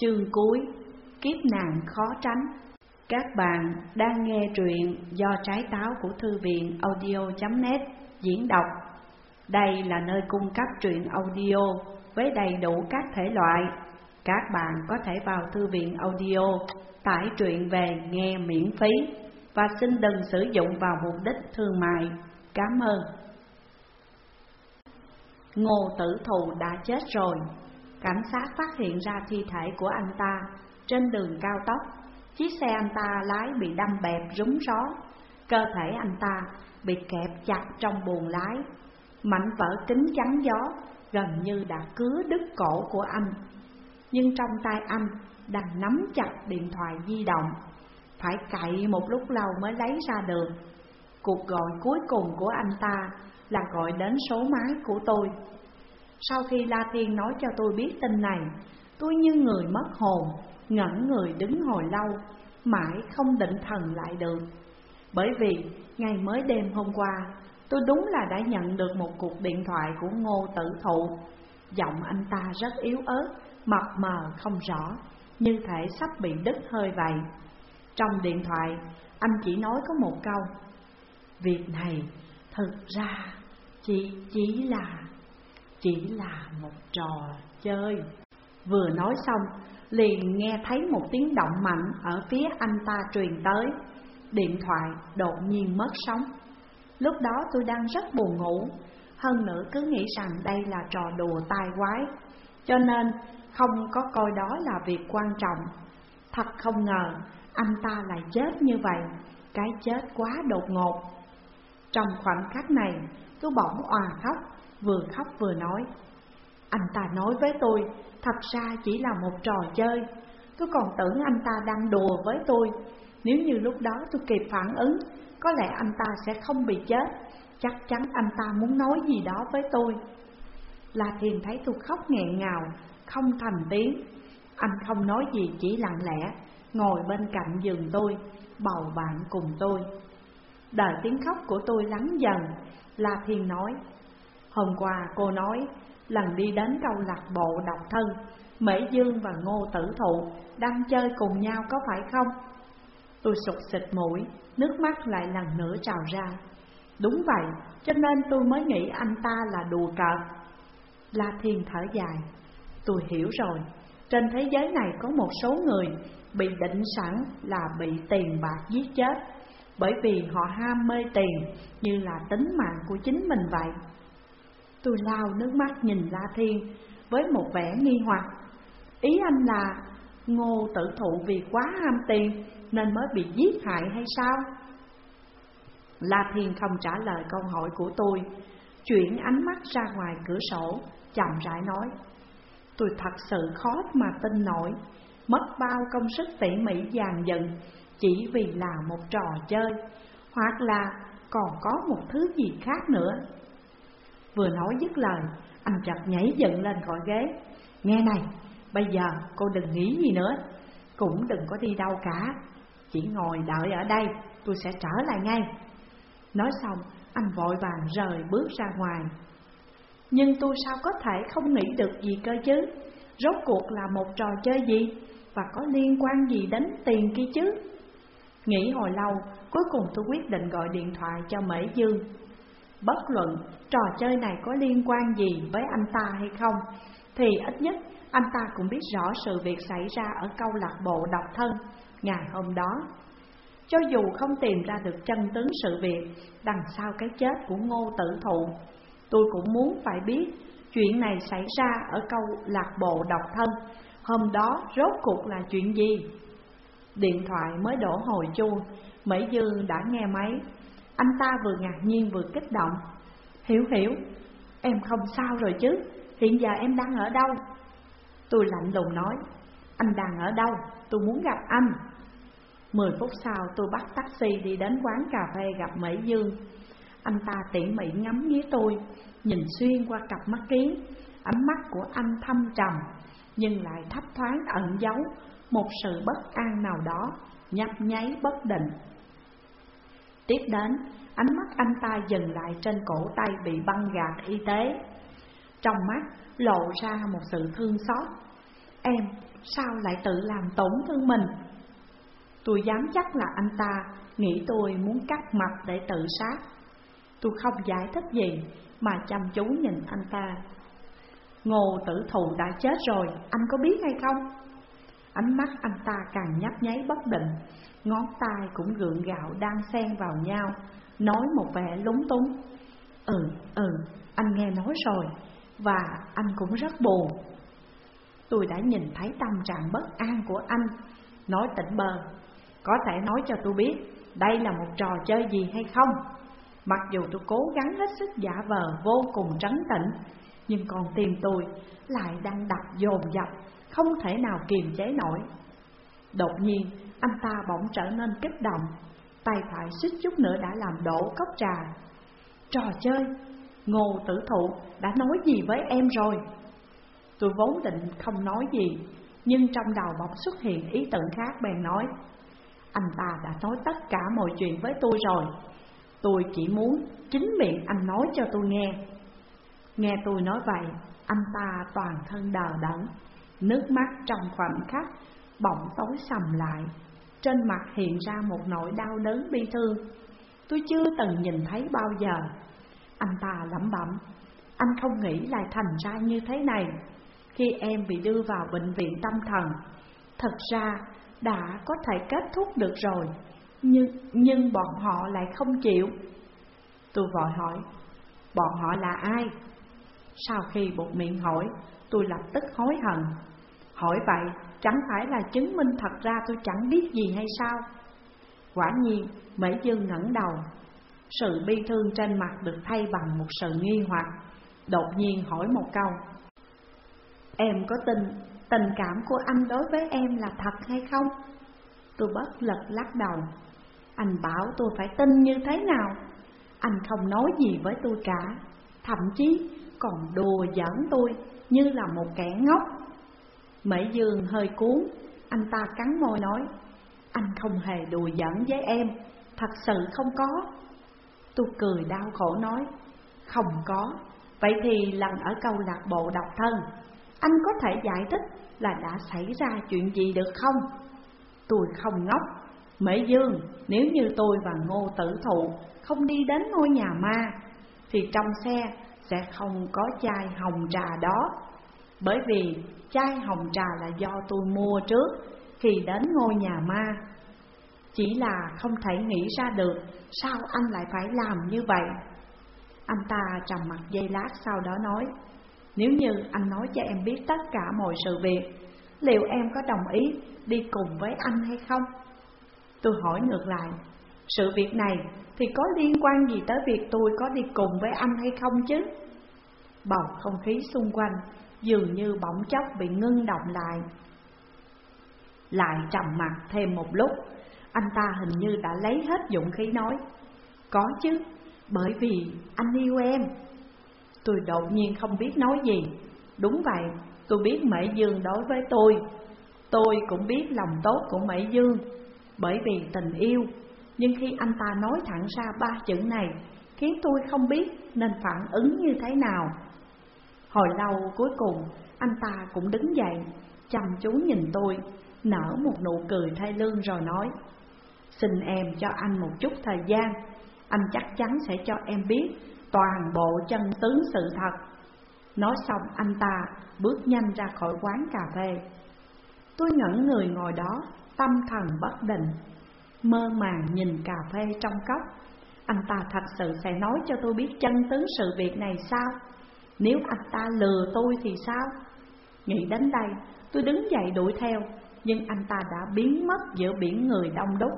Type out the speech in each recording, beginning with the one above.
Chương cuối, Kiếp nạn khó tránh. Các bạn đang nghe truyện do trái táo của thư viện audio.net diễn đọc. Đây là nơi cung cấp truyện audio với đầy đủ các thể loại. Các bạn có thể vào thư viện audio, tải truyện về nghe miễn phí Và xin đừng sử dụng vào mục đích thương mại. Cảm ơn. Ngô tử thù đã chết rồi. Cảnh sát phát hiện ra thi thể của anh ta trên đường cao tốc. Chiếc xe anh ta lái bị đâm bẹp rúng gió Cơ thể anh ta bị kẹp chặt trong buồng lái. Mảnh vỡ kính chắn gió gần như đã cứa đứt cổ của anh. Nhưng trong tay anh đang nắm chặt điện thoại di động. Phải cậy một lúc lâu mới lấy ra được. Cuộc gọi cuối cùng của anh ta là gọi đến số máy của tôi sau khi La Thiên nói cho tôi biết tin này, tôi như người mất hồn, ngẩn người đứng hồi lâu, mãi không định thần lại được. Bởi vì ngày mới đêm hôm qua, tôi đúng là đã nhận được một cuộc điện thoại của Ngô Tử Thụ. Giọng anh ta rất yếu ớt, mập mờ không rõ, như thể sắp bị đứt hơi vậy. Trong điện thoại, anh chỉ nói có một câu Việc này thực ra chỉ chỉ là chỉ là một trò chơi. Vừa nói xong, liền nghe thấy một tiếng động mạnh ở phía anh ta truyền tới. Điện thoại đột nhiên mất sóng. Lúc đó tôi đang rất buồn ngủ. Hơn nữa cứ nghĩ rằng đây là trò đùa tai quái Cho nên không có coi đó là việc quan trọng. Thật không ngờ anh ta lại chết như vậy. Cái chết quá đột ngột. Trong khoảnh khắc này tôi bỗng òa khóc vừa khóc vừa nói Anh ta nói với tôi, thật ra chỉ là một trò chơi. Tôi còn tưởng anh ta đang đùa với tôi. Nếu như lúc đó tôi kịp phản ứng Có lẽ anh ta sẽ không bị chết. Chắc chắn anh ta muốn nói gì đó với tôi. La Thiền thấy tôi khóc nghẹn ngào Không thành tiếng. Anh không nói gì chỉ lặng lẽ Ngồi bên cạnh giường tôi Bầu bạn cùng tôi. Đợi tiếng khóc của tôi lắng dần La Thiên nói Hôm qua cô nói lần đi đến câu lạc bộ độc thân Mễ Dương và Ngô Tử Thụ đang chơi cùng nhau có phải không? Tôi sụt xịt mũi, nước mắt lại lần nữa trào ra. Đúng vậy, cho nên tôi mới nghĩ anh ta là đùa cợt. La Thiên thở dài. Tôi hiểu rồi, trên thế giới này có một số người bị định sẵn là bị tiền bạc giết chết Bởi vì họ ham mê tiền như là tính mạng của chính mình vậy. Tôi lao nước mắt nhìn La Thiên với một vẻ nghi hoặc Ý anh là ngô tử thụ vì quá ham tiền nên mới bị giết hại hay sao? La Thiên không trả lời câu hỏi của tôi, Chuyển ánh mắt ra ngoài cửa sổ, chậm rãi nói, Tôi thật sự khó mà tin nổi, Mất bao công sức tỉ mỉ dàn dựng Chỉ vì là một trò chơi, Hoặc là còn có một thứ gì khác nữa Vừa nói dứt lời, anh chặt nhảy dựng lên khỏi ghế. Nghe này, bây giờ cô đừng nghĩ gì nữa, cũng đừng có đi đâu cả. Chỉ ngồi đợi ở đây, tôi sẽ trở lại ngay. Nói xong, anh vội vàng rời bước ra ngoài. Nhưng tôi sao có thể không nghĩ được gì cơ chứ? Rốt cuộc là một trò chơi gì? Và có liên quan gì đến tiền kia chứ? Nghĩ hồi lâu, cuối cùng tôi quyết định gọi điện thoại cho Mễ Dương Bất luận trò chơi này có liên quan gì với anh ta hay không Thì ít nhất anh ta cũng biết rõ sự việc xảy ra ở câu lạc bộ độc thân ngày hôm đó. Cho dù không tìm ra được chân tướng sự việc đằng sau cái chết của ngô tử thụ Tôi cũng muốn phải biết chuyện này xảy ra ở câu lạc bộ độc thân. Hôm đó rốt cuộc là chuyện gì? Điện thoại mới đổ hồi chuông, Mỹ Dương đã nghe máy anh ta vừa ngạc nhiên vừa kích động. Hiểu hiểu, em không sao rồi chứ, hiện giờ em đang ở đâu? Tôi lạnh lùng nói, anh đang ở đâu, tôi muốn gặp anh. Mười phút sau tôi bắt taxi đi đến quán cà phê gặp Mỹ Dương. Anh ta tỉ mỉ ngắm nghía tôi, nhìn xuyên qua cặp mắt kiến Ánh mắt của anh thâm trầm, nhưng lại thấp thoáng ẩn giấu Một sự bất an nào đó, nhấp nháy bất định. Tiếp đến, ánh mắt anh ta dừng lại trên cổ tay bị băng gạt y tế. Trong mắt lộ ra một sự thương xót. Em, sao lại tự làm tổn thương mình? Tôi dám chắc là anh ta nghĩ tôi muốn cắt mặt để tự sát. Tôi không giải thích gì mà chăm chú nhìn anh ta. Ngô tử thù đã chết rồi, anh có biết hay không? Ánh mắt anh ta càng nhấp nháy bất định. Ngón tay cũng gượng gạo đang xen vào nhau Nói một vẻ lúng túng. Ừ, ừ, anh nghe nói rồi Và anh cũng rất buồn. Tôi đã nhìn thấy tâm trạng bất an của anh. Nói tỉnh bờ. Có thể nói cho tôi biết Đây là một trò chơi gì hay không? Mặc dù tôi cố gắng hết sức giả vờ vô cùng trấn tĩnh Nhưng con tim tôi lại đang đập dồn dập. Không thể nào kiềm chế nổi. Đột nhiên, anh ta bỗng trở nên kích động, Tay phải suýt chút nữa đã làm đổ cốc trà. Trò chơi, Ngô tử thụ đã nói gì với em rồi? Tôi vốn định không nói gì, Nhưng trong đầu bỗng xuất hiện ý tưởng khác bèn nói, Anh ta đã nói tất cả mọi chuyện với tôi rồi. Tôi chỉ muốn chính miệng anh nói cho tôi nghe. Nghe tôi nói vậy, Anh ta toàn thân đờ đẫn. Nước mắt trong khoảnh khắc Bỗng tối sầm lại. Trên mặt hiện ra một nỗi đau đớn bi thương. Tôi chưa từng nhìn thấy bao giờ. Anh ta lẩm bẩm Anh không nghĩ lại thành ra như thế này. Khi em bị đưa vào bệnh viện tâm thần Thật ra đã có thể kết thúc được rồi Nhưng, nhưng bọn họ lại không chịu. Tôi vội hỏi Bọn họ là ai? Sau khi buộc miệng hỏi Tôi lập tức hối hận. Hỏi vậy, chẳng phải là chứng minh thật ra tôi chẳng biết gì hay sao? Quả nhiên, Mỹ Dương ngẩng đầu. Sự bi thương trên mặt được thay bằng một sự nghi hoặc, Đột nhiên hỏi một câu. Em có tin tình cảm của anh đối với em là thật hay không? Tôi bất lực lắc đầu. Anh bảo tôi phải tin như thế nào? Anh không nói gì với tôi cả. Thậm chí còn đùa giỡn tôi như là một kẻ ngốc Mỹ Dương hơi cuốn Anh ta cắn môi nói Anh không hề đùa giỡn với em Thật sự không có Tôi cười đau khổ nói Không có Vậy thì lần ở câu lạc bộ độc thân Anh có thể giải thích là đã xảy ra chuyện gì được không? Tôi không ngốc Mỹ Dương, nếu như tôi và Ngô Tử Thụ không đi đến ngôi nhà ma Thì trong xe sẽ không có chai hồng trà đó. Bởi vì chai hồng trà là do tôi mua trước khi đến ngôi nhà ma. Chỉ là không thể nghĩ ra được sao anh lại phải làm như vậy. Anh ta trầm mặt dây lát sau đó nói, Nếu như anh nói cho em biết tất cả mọi sự việc, Liệu em có đồng ý đi cùng với anh hay không? Tôi hỏi ngược lại sự việc này thì có liên quan gì tới việc tôi có đi cùng với anh hay không chứ? Bầu không khí xung quanh dường như bỗng chốc bị ngưng động lại. Lại trầm mặt thêm một lúc, anh ta hình như đã lấy hết dụng khí nói. Có chứ, bởi vì anh yêu em. Tôi đột nhiên không biết nói gì. Đúng vậy, tôi biết Mễ Dương đối với tôi. Tôi cũng biết lòng tốt của Mễ Dương, bởi vì tình yêu nhưng khi anh ta nói thẳng ra ba chữ này, Khiến tôi không biết nên phản ứng như thế nào. Hồi lâu cuối cùng, anh ta cũng đứng dậy, Chăm chú nhìn tôi, Nở một nụ cười thay lương rồi nói, Xin em cho anh một chút thời gian, Anh chắc chắn sẽ cho em biết Toàn bộ chân tướng sự thật. Nói xong, anh ta bước nhanh ra khỏi quán cà phê. Tôi ngẩn người ngồi đó, Tâm thần bất định mơ màng nhìn cà phê trong cốc. Anh ta thật sự sẽ nói cho tôi biết chân tướng sự việc này sao? Nếu anh ta lừa tôi thì sao? Nghĩ đến đây, tôi đứng dậy đuổi theo, nhưng anh ta đã biến mất giữa biển người đông đúc.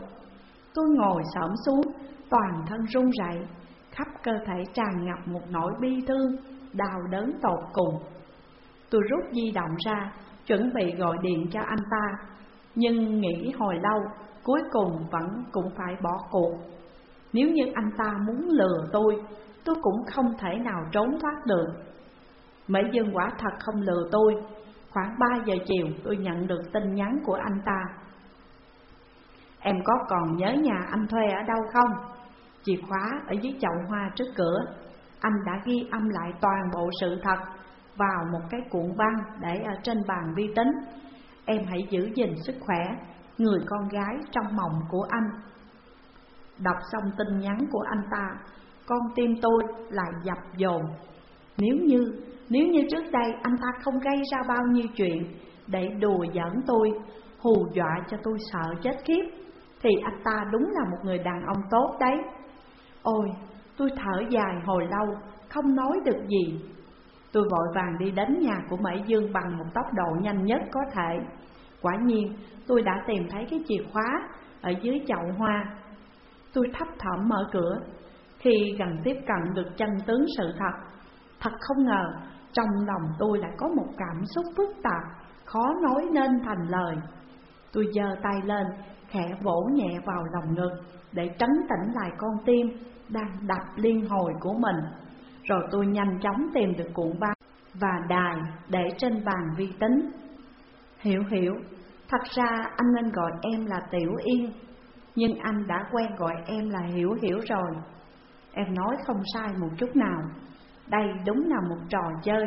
Tôi ngồi xổm xuống, toàn thân run rẩy, khắp cơ thể tràn ngập một nỗi bi thương, đau đớn tột cùng. Tôi rút di động ra, chuẩn bị gọi điện cho anh ta, nhưng nghĩ hồi lâu cuối cùng vẫn cũng phải bỏ cuộc. Nếu như anh ta muốn lừa tôi, tôi cũng không thể nào trốn thoát được. Mỹ Dương quả thật không lừa tôi. Khoảng 3 giờ chiều tôi nhận được tin nhắn của anh ta. Em có còn nhớ nhà anh thuê ở đâu không? Chìa khóa ở dưới chậu hoa trước cửa. Anh đã ghi âm lại toàn bộ sự thật vào một cái cuộn băng để ở trên bàn vi tính. Em hãy giữ gìn sức khỏe Người con gái trong mộng của anh. Đọc xong tin nhắn của anh ta Con tim tôi lại dập dồn. Nếu như, nếu như trước đây anh ta không gây ra bao nhiêu chuyện Để đùa giỡn tôi, hù dọa cho tôi sợ chết khiếp Thì anh ta đúng là một người đàn ông tốt đấy. Ôi, tôi thở dài hồi lâu, không nói được gì. Tôi vội vàng đi đến nhà của Mỹ Dương bằng một tốc độ nhanh nhất có thể. Quả nhiên, tôi đã tìm thấy cái chìa khóa ở dưới chậu hoa. Tôi thấp thỏm mở cửa Khi gần tiếp cận được chân tướng sự thật. Thật không ngờ trong lòng tôi lại có một cảm xúc phức tạp Khó nói nên thành lời. Tôi giơ tay lên khẽ vỗ nhẹ vào lòng ngực Để trấn tĩnh lại con tim đang đập liên hồi của mình. Rồi tôi nhanh chóng tìm được cuộn băng và đài để trên bàn vi tính. Hiểu hiểu, thật ra anh nên gọi em là Tiểu Yên nhưng anh đã quen gọi em là Hiểu Hiểu rồi. Em nói không sai một chút nào. Đây đúng là một trò chơi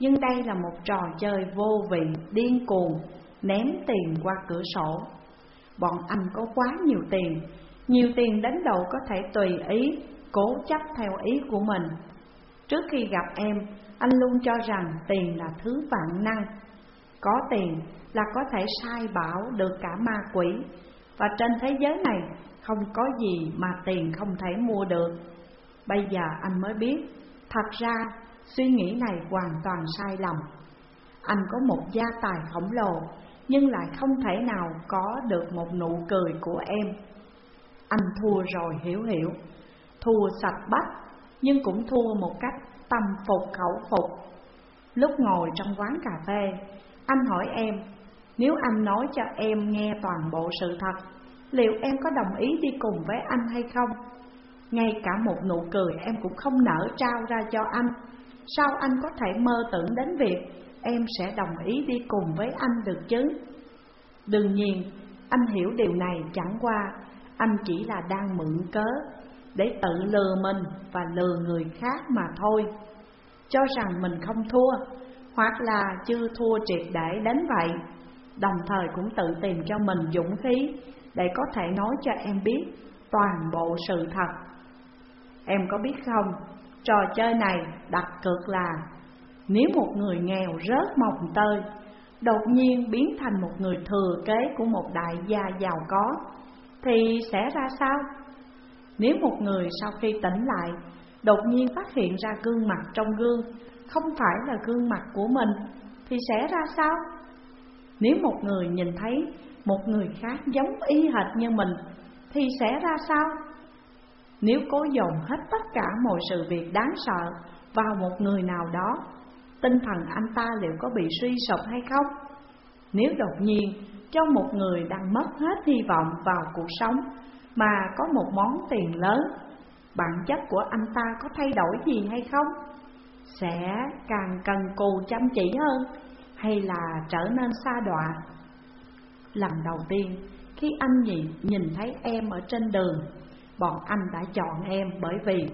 Nhưng đây là một trò chơi vô vị, điên cuồng Ném tiền qua cửa sổ. Bọn anh có quá nhiều tiền Nhiều tiền đến đầu có thể tùy ý Cố chấp theo ý của mình. Trước khi gặp em Anh luôn cho rằng tiền là thứ vạn năng. Có tiền là có thể sai bảo được cả ma quỷ. Và trên thế giới này, không có gì mà tiền không thể mua được. Bây giờ anh mới biết, Thật ra suy nghĩ này hoàn toàn sai lầm. Anh có một gia tài khổng lồ, Nhưng lại không thể nào có được một nụ cười của em. Anh thua rồi, hiểu hiểu. Thua sạch bách Nhưng cũng thua một cách tâm phục, khẩu phục. Lúc ngồi trong quán cà phê anh hỏi em nếu anh nói cho em nghe toàn bộ sự thật Liệu em có đồng ý đi cùng với anh hay không? Ngay cả một nụ cười em cũng không nở trao ra cho anh Sao anh có thể mơ tưởng đến việc em sẽ đồng ý đi cùng với anh được chứ? Đương nhiên, anh hiểu điều này chẳng qua Anh chỉ là đang mượn cớ Để tự lừa mình và lừa người khác mà thôi Cho rằng mình không thua hoặc là chưa thua triệt để đến vậy đồng thời cũng tự tìm cho mình dũng khí để có thể nói cho em biết toàn bộ sự thật. Em có biết không, trò chơi này đặt cược là nếu một người nghèo rớt mồng tơi, đột nhiên biến thành một người thừa kế của một đại gia giàu có, thì sẽ ra sao? Nếu một người sau khi tỉnh lại, đột nhiên phát hiện ra gương mặt trong gương không phải là gương mặt của mình, thì sẽ ra sao? Nếu một người nhìn thấy một người khác giống y hệt như mình Thì sẽ ra sao? Nếu cố dồn hết tất cả mọi sự việc đáng sợ vào một người nào đó Tinh thần anh ta liệu có bị suy sụp hay không? Nếu đột nhiên cho một người đang mất hết hy vọng vào cuộc sống Mà có một món tiền lớn Bản chất của anh ta có thay đổi gì hay không? Sẽ càng cần cù chăm chỉ hơn hay là trở nên xa đọa. Lần đầu tiên khi anh nhìn, nhìn thấy em ở trên đường, bọn anh đã chọn em bởi vì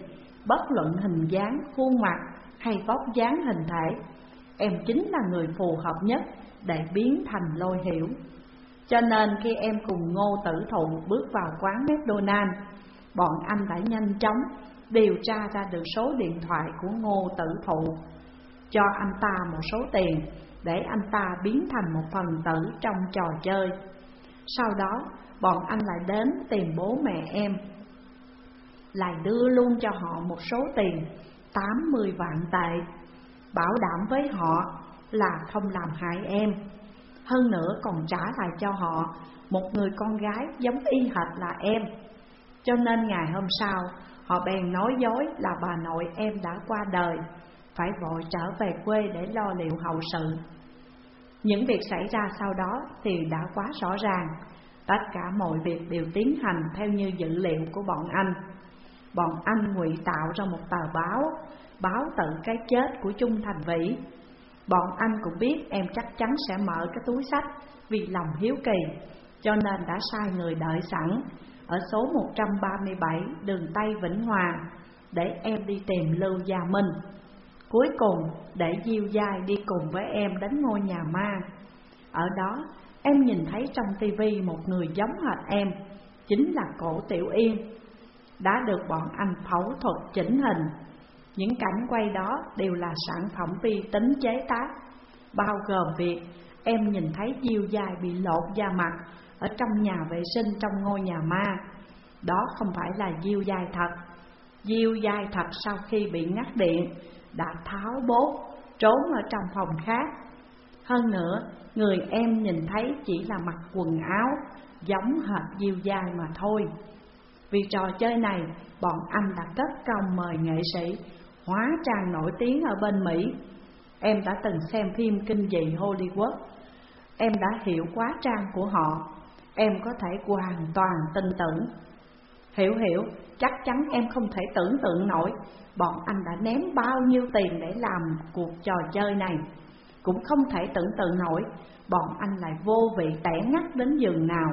bất luận hình dáng, khuôn mặt hay vóc dáng hình thể, em chính là người phù hợp nhất để biến thành lôi hiểu. Cho nên khi em cùng Ngô Tử Thụ bước vào quán McDonald, bọn anh đã nhanh chóng điều tra ra được số điện thoại của Ngô Tử Thụ, cho anh ta một số tiền để anh ta biến thành một phần tử trong trò chơi. Sau đó, bọn anh lại đến tìm bố mẹ em, lại đưa luôn cho họ một số tiền 80 vạn tệ, bảo đảm với họ là không làm hại em. Hơn nữa còn trả lại cho họ một người con gái giống y hệt là em. Cho nên ngày hôm sau, họ bèn nói dối là bà nội em đã qua đời, phải vội trở về quê để lo liệu hậu sự. Những việc xảy ra sau đó thì đã quá rõ ràng. Tất cả mọi việc đều tiến hành theo như dữ liệu của bọn anh. Bọn anh ngụy tạo ra một tờ báo Báo tự cái chết của Trung Thành Vĩ. Bọn anh cũng biết em chắc chắn sẽ mở cái túi sách Vì lòng hiếu kỳ Cho nên đã sai người đợi sẵn. Ở số 137 đường Tây Vĩnh Hòa Để em đi tìm Lưu Gia Minh. Cuối cùng, để Diêu Giai đi cùng với em đến ngôi nhà ma. Ở đó, em nhìn thấy trong tivi một người giống hệt em, Chính là cổ Tiểu Yên. Đã được bọn anh phẫu thuật chỉnh hình. Những cảnh quay đó đều là sản phẩm vi tính chế tác. Bao gồm việc em nhìn thấy diêu dài bị lột da mặt ở trong nhà vệ sinh trong ngôi nhà ma. Đó không phải là diêu dài thật. Diêu dài thật sau khi bị ngắt điện Đã tháo bốt trốn ở trong phòng khác. Hơn nữa, người em nhìn thấy chỉ là mặc quần áo Giống hệt diêu dài mà thôi. Vì trò chơi này, bọn anh đã cất công mời nghệ sĩ Hóa trang nổi tiếng ở bên Mỹ. Em đã từng xem phim kinh dị Hollywood. Em đã hiểu quá trang của họ. Em có thể hoàn toàn tin tưởng. Hiểu hiểu, chắc chắn em không thể tưởng tượng nổi Bọn anh đã ném bao nhiêu tiền để làm cuộc trò chơi này. Cũng không thể tưởng tượng nổi Bọn anh lại vô vị tẻ ngắt đến giường nào.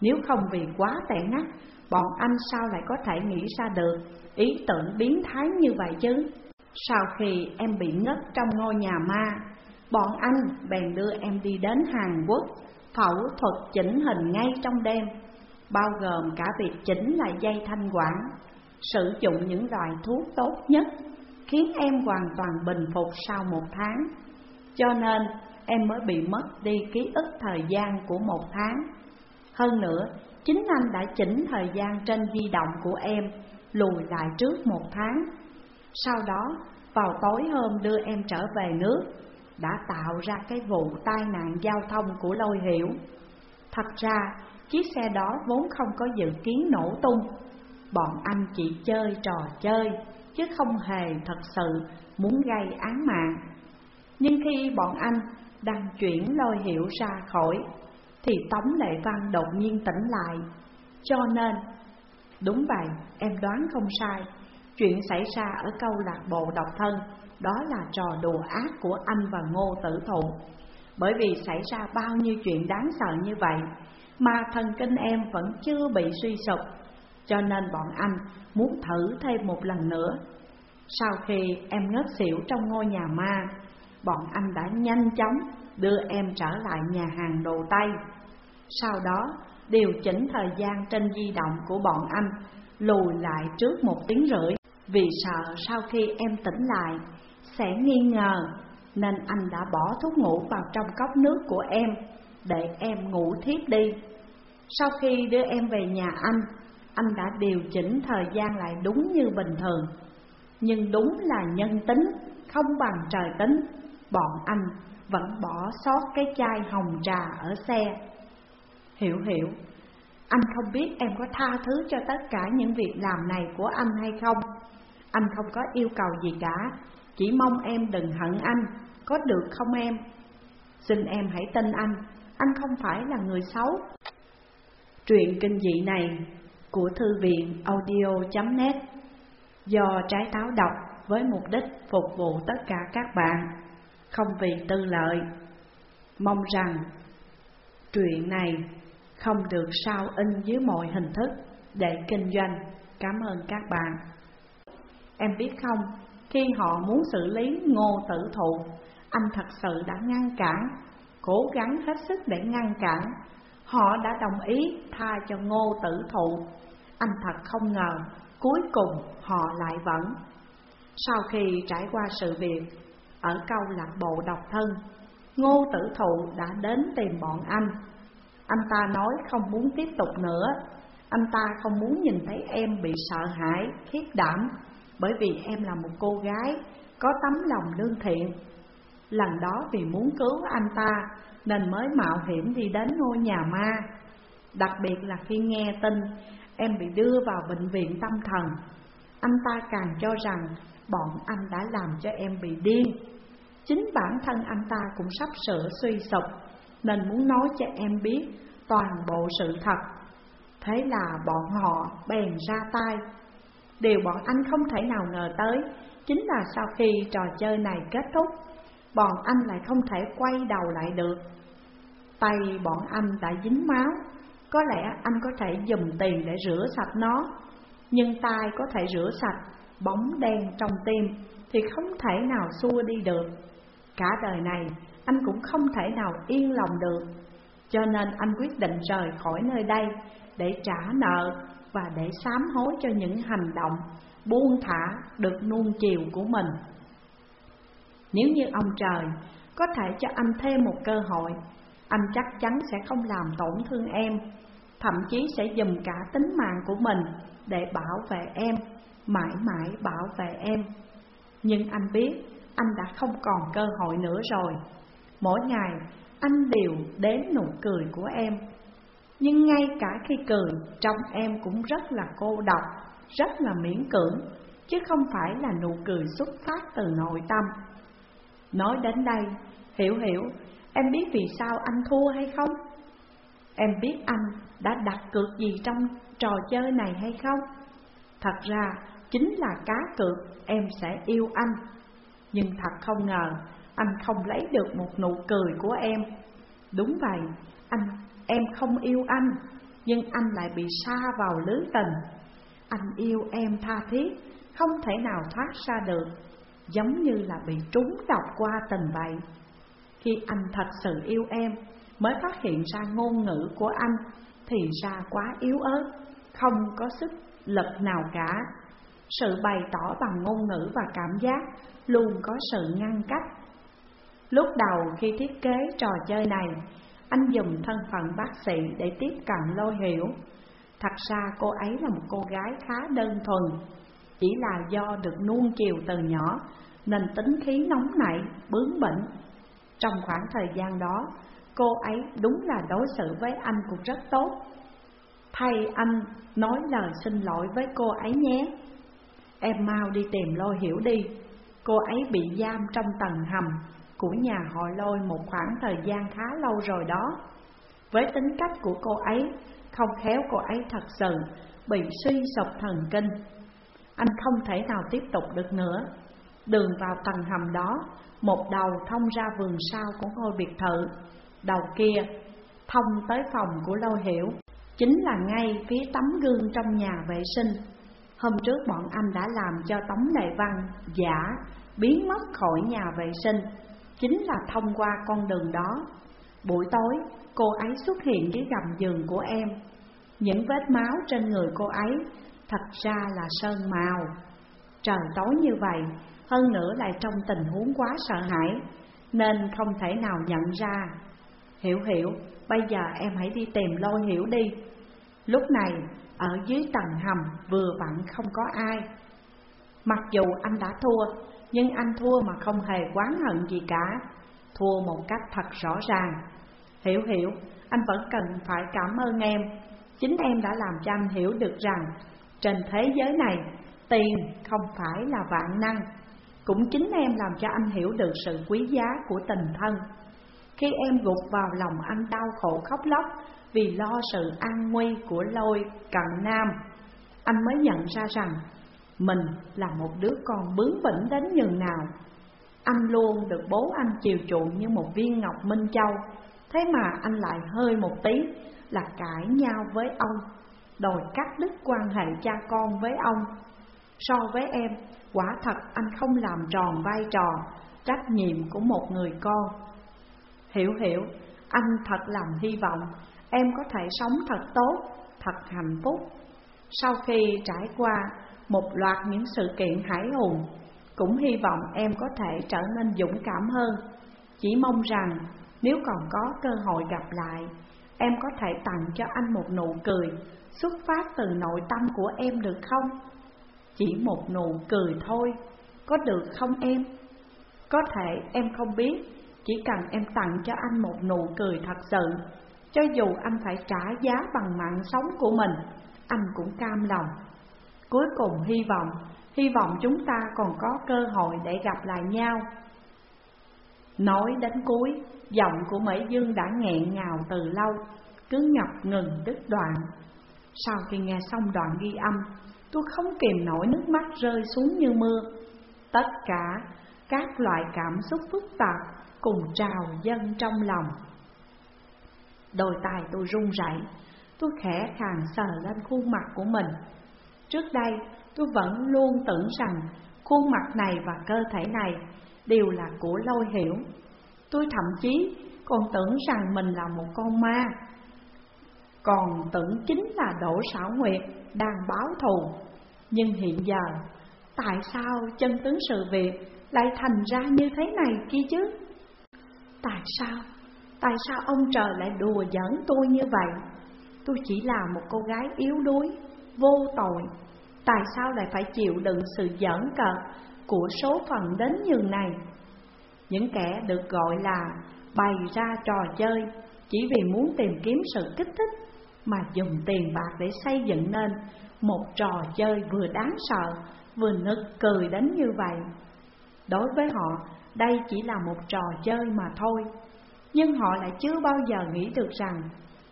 Nếu không vì quá tẻ ngắt Bọn anh sao lại có thể nghĩ ra được Ý tưởng biến thái như vậy chứ? Sau khi em bị ngất trong ngôi nhà ma Bọn anh bèn đưa em đi đến Hàn Quốc. Phẫu thuật chỉnh hình ngay trong đêm Bao gồm cả việc chỉnh lại dây thanh quản Sử dụng những loại thuốc tốt nhất Khiến em hoàn toàn bình phục sau một tháng. Cho nên em mới bị mất đi ký ức thời gian của một tháng. Hơn nữa, chính anh đã chỉnh thời gian trên di động của em Lùi lại trước một tháng. Sau đó, vào tối hôm đưa em trở về nước đã tạo ra cái vụ tai nạn giao thông của lôi hiểu. Thật ra, chiếc xe đó vốn không có dự kiến nổ tung. Bọn anh chỉ chơi trò chơi, chứ không hề thật sự muốn gây án mạng. Nhưng khi bọn anh đang chuyển lôi hiểu ra khỏi, thì Tống Lệ Văn đột nhiên tỉnh lại. Cho nên, đúng vậy, em đoán không sai, chuyện xảy ra ở câu lạc bộ độc thân đó là trò đùa ác của anh và ngô tử thụ. Bởi vì xảy ra bao nhiêu chuyện đáng sợ như vậy, Mà thần kinh em vẫn chưa bị suy sụp. Cho nên bọn anh muốn thử thêm một lần nữa. Sau khi em ngất xỉu trong ngôi nhà ma, Bọn anh đã nhanh chóng đưa em trở lại nhà hàng đồ Tây. Sau đó, điều chỉnh thời gian trên di động của bọn anh, Lùi lại trước một tiếng rưỡi, Vì sợ sau khi em tỉnh lại sẽ nghi ngờ, Nên anh đã bỏ thuốc ngủ vào trong cốc nước của em, Để em ngủ thiếp đi. Sau khi đưa em về nhà anh Anh đã điều chỉnh thời gian lại đúng như bình thường. Nhưng đúng là nhân tính, Không bằng trời tính. Bọn anh vẫn bỏ sót cái chai hồng trà ở xe. Hiểu hiểu. Anh không biết em có tha thứ cho tất cả những việc làm này của anh hay không. Anh không có yêu cầu gì cả chỉ mong em đừng hận anh, có được không em? Xin em hãy tin anh, anh không phải là người xấu. Truyện kinh dị này của thư viện audio.net do trái táo đọc với mục đích phục vụ tất cả các bạn, không vì tư lợi. Mong rằng truyện này không được sao in dưới mọi hình thức để kinh doanh. Cảm ơn các bạn. Em biết không, khi họ muốn xử lý ngô tử thụ, anh thật sự đã ngăn cản, cố gắng hết sức để ngăn cản. Họ đã đồng ý tha cho ngô tử thụ. Anh thật không ngờ, cuối cùng họ lại vẫn. Sau khi trải qua sự việc, ở câu lạc bộ độc thân, ngô tử thụ đã đến tìm bọn anh. Anh ta nói không muốn tiếp tục nữa, anh ta không muốn nhìn thấy em bị sợ hãi, khiếp đảm bởi vì em là một cô gái có tấm lòng lương thiện. Lần đó vì muốn cứu anh ta nên mới mạo hiểm đi đến ngôi nhà ma. Đặc biệt là khi nghe tin em bị đưa vào bệnh viện tâm thần, anh ta càng cho rằng bọn anh đã làm cho em bị điên. Chính bản thân anh ta cũng sắp sửa suy sụp nên muốn nói cho em biết toàn bộ sự thật. Thế là bọn họ bèn ra tay Điều bọn anh không thể nào ngờ tới Chính là sau khi trò chơi này kết thúc, Bọn anh lại không thể quay đầu lại được. Tay bọn anh đã dính máu, Có lẽ anh có thể dùng tiền để rửa sạch nó, Nhưng tay có thể rửa sạch Bóng đen trong tim Thì không thể nào xua đi được. Cả đời này, anh cũng không thể nào yên lòng được, Cho nên anh quyết định rời khỏi nơi đây Để trả nợ và để sám hối cho những hành động buông thả được nuông chiều của mình. Nếu như ông trời có thể cho anh thêm một cơ hội, Anh chắc chắn sẽ không làm tổn thương em, Thậm chí sẽ dùng cả tính mạng của mình để bảo vệ em, Mãi mãi bảo vệ em. Nhưng anh biết, anh đã không còn cơ hội nữa rồi. Mỗi ngày, anh đều đến nụ cười của em. Nhưng ngay cả khi cười Trong em cũng rất là cô độc Rất là miễn cưỡng Chứ không phải là nụ cười xuất phát từ nội tâm Nói đến đây Hiểu hiểu Em biết vì sao anh thua hay không? Em biết anh đã đặt cược gì trong trò chơi này hay không? Thật ra chính là cá cược em sẽ yêu anh Nhưng thật không ngờ anh không lấy được một nụ cười của em Đúng vậy, anh em không yêu anh Nhưng anh lại bị xa vào lưới tình. Anh yêu em tha thiết Không thể nào thoát ra được Giống như là bị trúng độc qua tình vậy Khi anh thật sự yêu em Mới phát hiện ra ngôn ngữ của anh Thì ra quá yếu ớt Không có sức lực nào cả. Sự bày tỏ bằng ngôn ngữ và cảm giác Luôn có sự ngăn cách. Lúc đầu khi thiết kế trò chơi này, anh dùng thân phận bác sĩ để tiếp cận lôi hiểu. Thật ra cô ấy là một cô gái khá đơn thuần, chỉ là do được nuông chiều từ nhỏ nên tính khí nóng nảy, bướng bỉnh. Trong khoảng thời gian đó, cô ấy đúng là đối xử với anh cũng rất tốt. Thay anh nói lời xin lỗi với cô ấy nhé. Em mau đi tìm lôi hiểu đi, cô ấy bị giam trong tầng hầm của nhà họ lôi một khoảng thời gian khá lâu rồi đó. Với tính cách của cô ấy, không khéo cô ấy thật sự bị suy sụp thần kinh. Anh không thể nào tiếp tục được nữa. Đường vào tầng hầm đó, một đầu thông ra vườn sau của ngôi biệt thự, đầu kia thông tới phòng của Lôi Hiểu, chính là ngay phía tấm gương trong nhà vệ sinh. Hôm trước bọn anh đã làm cho Tống Đại Văn giả biến mất khỏi nhà vệ sinh chính là thông qua con đường đó. Buổi tối, cô ấy xuất hiện dưới gầm giường của em. Những vết máu trên người cô ấy thật ra là sơn màu. Trời tối như vậy, hơn nữa lại trong tình huống quá sợ hãi, nên không thể nào nhận ra. Hiểu hiểu, bây giờ em hãy đi tìm lôi hiểu đi. Lúc này, ở dưới tầng hầm vừa vặn không có ai. Mặc dù anh đã thua, nhưng anh thua mà không hề quán hận gì cả. Thua một cách thật rõ ràng. Hiểu hiểu, anh vẫn cần phải cảm ơn em. Chính em đã làm cho anh hiểu được rằng Trên thế giới này, tiền không phải là vạn năng. Cũng chính em làm cho anh hiểu được sự quý giá của tình thân. Khi em gục vào lòng anh đau khổ khóc lóc Vì lo sự an nguy của lôi cận nam Anh mới nhận ra rằng mình là một đứa con bướng bỉnh đến nhường nào. Anh luôn được bố anh chiều chuộng như một viên ngọc minh châu. Thế mà anh lại hơi một tí là cãi nhau với ông Đòi cắt đứt quan hệ cha con với ông. So với em, quả thật anh không làm tròn vai trò Trách nhiệm của một người con. Hiểu hiểu, anh thật lòng hy vọng Em có thể sống thật tốt, thật hạnh phúc. Sau khi trải qua một loạt những sự kiện hải hùng Cũng hy vọng em có thể trở nên dũng cảm hơn Chỉ mong rằng nếu còn có cơ hội gặp lại Em có thể tặng cho anh một nụ cười Xuất phát từ nội tâm của em được không? Chỉ một nụ cười thôi, có được không em? Có thể em không biết, chỉ cần em tặng cho anh một nụ cười thật sự Cho dù anh phải trả giá bằng mạng sống của mình, anh cũng cam lòng Cuối cùng hy vọng, hy vọng chúng ta còn có cơ hội để gặp lại nhau. Nói đến cuối, giọng của Mỹ Dương đã nghẹn ngào từ lâu, cứ ngập ngừng đứt đoạn. Sau khi nghe xong đoạn ghi âm, tôi không kìm nổi nước mắt rơi xuống như mưa. Tất cả các loại cảm xúc phức tạp cùng trào dâng trong lòng. Đôi tay tôi run rẩy, tôi khẽ khàng sờ lên khuôn mặt của mình. Trước đây tôi vẫn luôn tưởng rằng khuôn mặt này và cơ thể này đều là của lôi hiểu Tôi thậm chí còn tưởng rằng mình là một con ma Còn tưởng chính là Đỗ Sảo Nguyệt đang báo thù Nhưng hiện giờ Tại sao chân tướng sự việc lại thành ra như thế này kia chứ? Tại sao? Tại sao ông trời lại đùa giỡn tôi như vậy? Tôi chỉ là một cô gái yếu đuối, vô tội Tại sao lại phải chịu đựng sự giỡn cợt của số phận đến nhường này? Những kẻ được gọi là bày ra trò chơi Chỉ vì muốn tìm kiếm sự kích thích Mà dùng tiền bạc để xây dựng nên một trò chơi vừa đáng sợ vừa nực cười đến như vậy Đối với họ, đây chỉ là một trò chơi mà thôi Nhưng họ lại chưa bao giờ nghĩ được rằng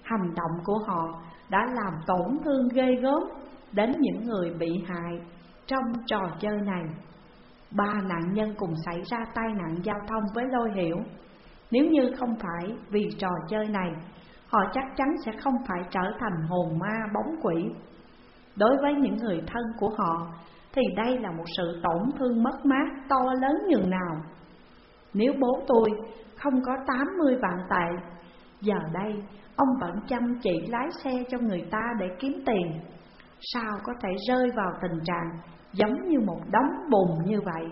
Hành động của họ đã làm tổn thương ghê gớm Đến những người bị hại trong trò chơi này Ba nạn nhân cùng xảy ra tai nạn giao thông với lôi hiểu Nếu như không phải vì trò chơi này Họ chắc chắn sẽ không phải trở thành hồn ma bóng quỷ Đối với những người thân của họ thì đây là một sự tổn thương mất mát to lớn nhường nào. Nếu bố tôi không có 80 vạn tệ, giờ đây ông vẫn chăm chỉ lái xe cho người ta để kiếm tiền. Sao có thể rơi vào tình trạng giống như một đống bùn như vậy?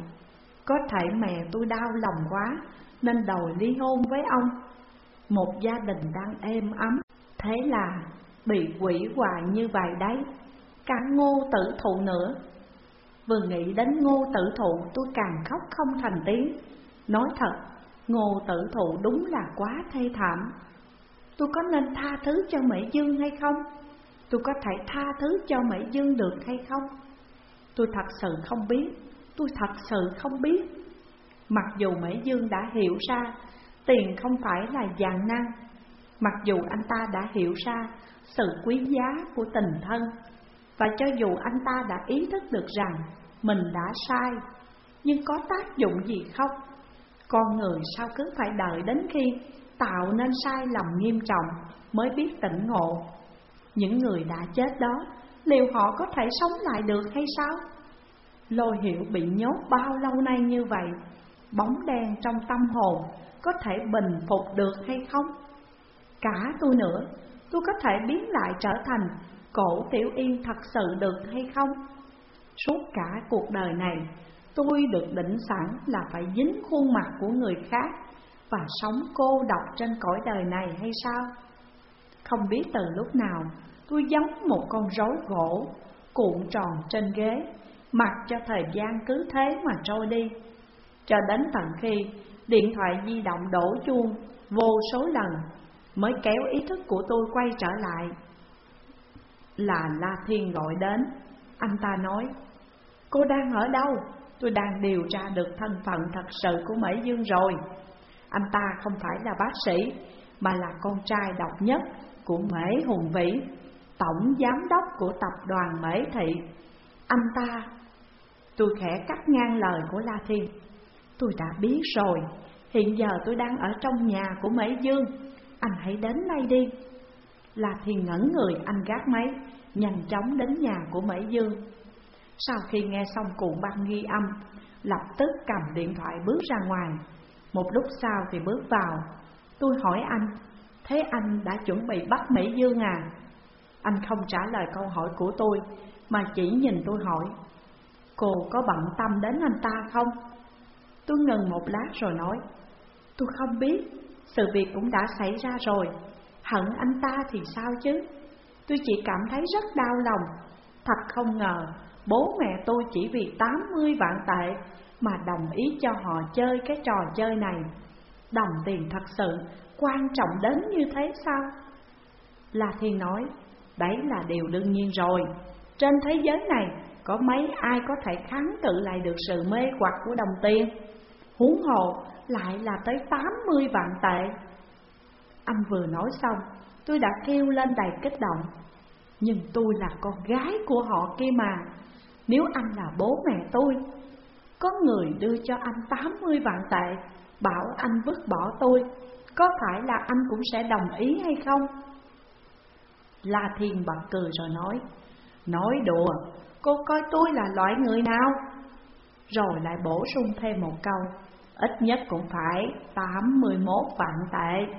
Có thể mẹ tôi đau lòng quá nên đòi ly hôn với ông. Một gia đình đang êm ấm, thế là bị quỷ hoài như vậy đấy. Cả ngô tử thụ nữa Vừa nghĩ đến ngô tử thụ tôi càng khóc không thành tiếng Nói thật, ngô tử thụ đúng là quá thê thảm Tôi có nên tha thứ cho Mỹ Dương hay không? Tôi có thể tha thứ cho Mỹ Dương được hay không? Tôi thật sự không biết, tôi thật sự không biết Mặc dù Mỹ Dương đã hiểu ra tiền không phải là dạng năng Mặc dù anh ta đã hiểu ra sự quý giá của tình thân và cho dù anh ta đã ý thức được rằng mình đã sai Nhưng có tác dụng gì không? Con người sao cứ phải đợi đến khi tạo nên sai lầm nghiêm trọng mới biết tỉnh ngộ những người đã chết đó liệu họ có thể sống lại được hay sao? Lôi hiệu bị nhốt bao lâu nay như vậy Bóng đen trong tâm hồn có thể bình phục được hay không? Cả tôi nữa, tôi có thể biến lại trở thành cổ tiểu yên thật sự được hay không? Suốt cả cuộc đời này, tôi được định sẵn là phải dính khuôn mặt của người khác và sống cô độc trên cõi đời này hay sao? Không biết từ lúc nào, tôi giống một con rối gỗ cuộn tròn trên ghế, mặc cho thời gian cứ thế mà trôi đi. Cho đến tận khi điện thoại di động đổ chuông vô số lần mới kéo ý thức của tôi quay trở lại là La Thiên gọi đến. Anh ta nói, cô đang ở đâu? Tôi đang điều tra được thân phận thật sự của Mỹ Dương rồi. Anh ta không phải là bác sĩ, mà là con trai độc nhất của Mễ Hùng Vĩ, tổng giám đốc của tập đoàn Mễ Thị. Anh ta, tôi khẽ cắt ngang lời của La Thiên. Tôi đã biết rồi, hiện giờ tôi đang ở trong nhà của Mễ Dương, anh hãy đến đây đi. La Thiên ngẩn người anh gác máy, nhanh chóng đến nhà của Mỹ Dương. Sau khi nghe xong cuộn băng ghi âm, lập tức cầm điện thoại bước ra ngoài. Một lúc sau thì bước vào, tôi hỏi anh, thế anh đã chuẩn bị bắt Mỹ Dương à? Anh không trả lời câu hỏi của tôi, mà chỉ nhìn tôi hỏi, cô có bận tâm đến anh ta không? Tôi ngừng một lát rồi nói, tôi không biết, sự việc cũng đã xảy ra rồi, hận anh ta thì sao chứ? Tôi chỉ cảm thấy rất đau lòng Thật không ngờ bố mẹ tôi chỉ vì 80 vạn tệ Mà đồng ý cho họ chơi cái trò chơi này Đồng tiền thật sự quan trọng đến như thế sao? La Thiên nói Đấy là điều đương nhiên rồi. Trên thế giới này, có mấy ai có thể kháng cự lại được sự mê hoặc của đồng tiền? Huống hồ lại là tới 80 vạn tệ. Anh vừa nói xong, Tôi đã kêu lên đầy kích động. Nhưng tôi là con gái của họ kia mà. Nếu anh là bố mẹ tôi, Có người đưa cho anh 80 vạn tệ, Bảo anh vứt bỏ tôi, Có phải là anh cũng sẽ đồng ý hay không? La Thiên bật cười rồi nói Nói đùa, cô coi tôi là loại người nào? Rồi lại bổ sung thêm một câu ít nhất cũng phải 81 vạn tệ.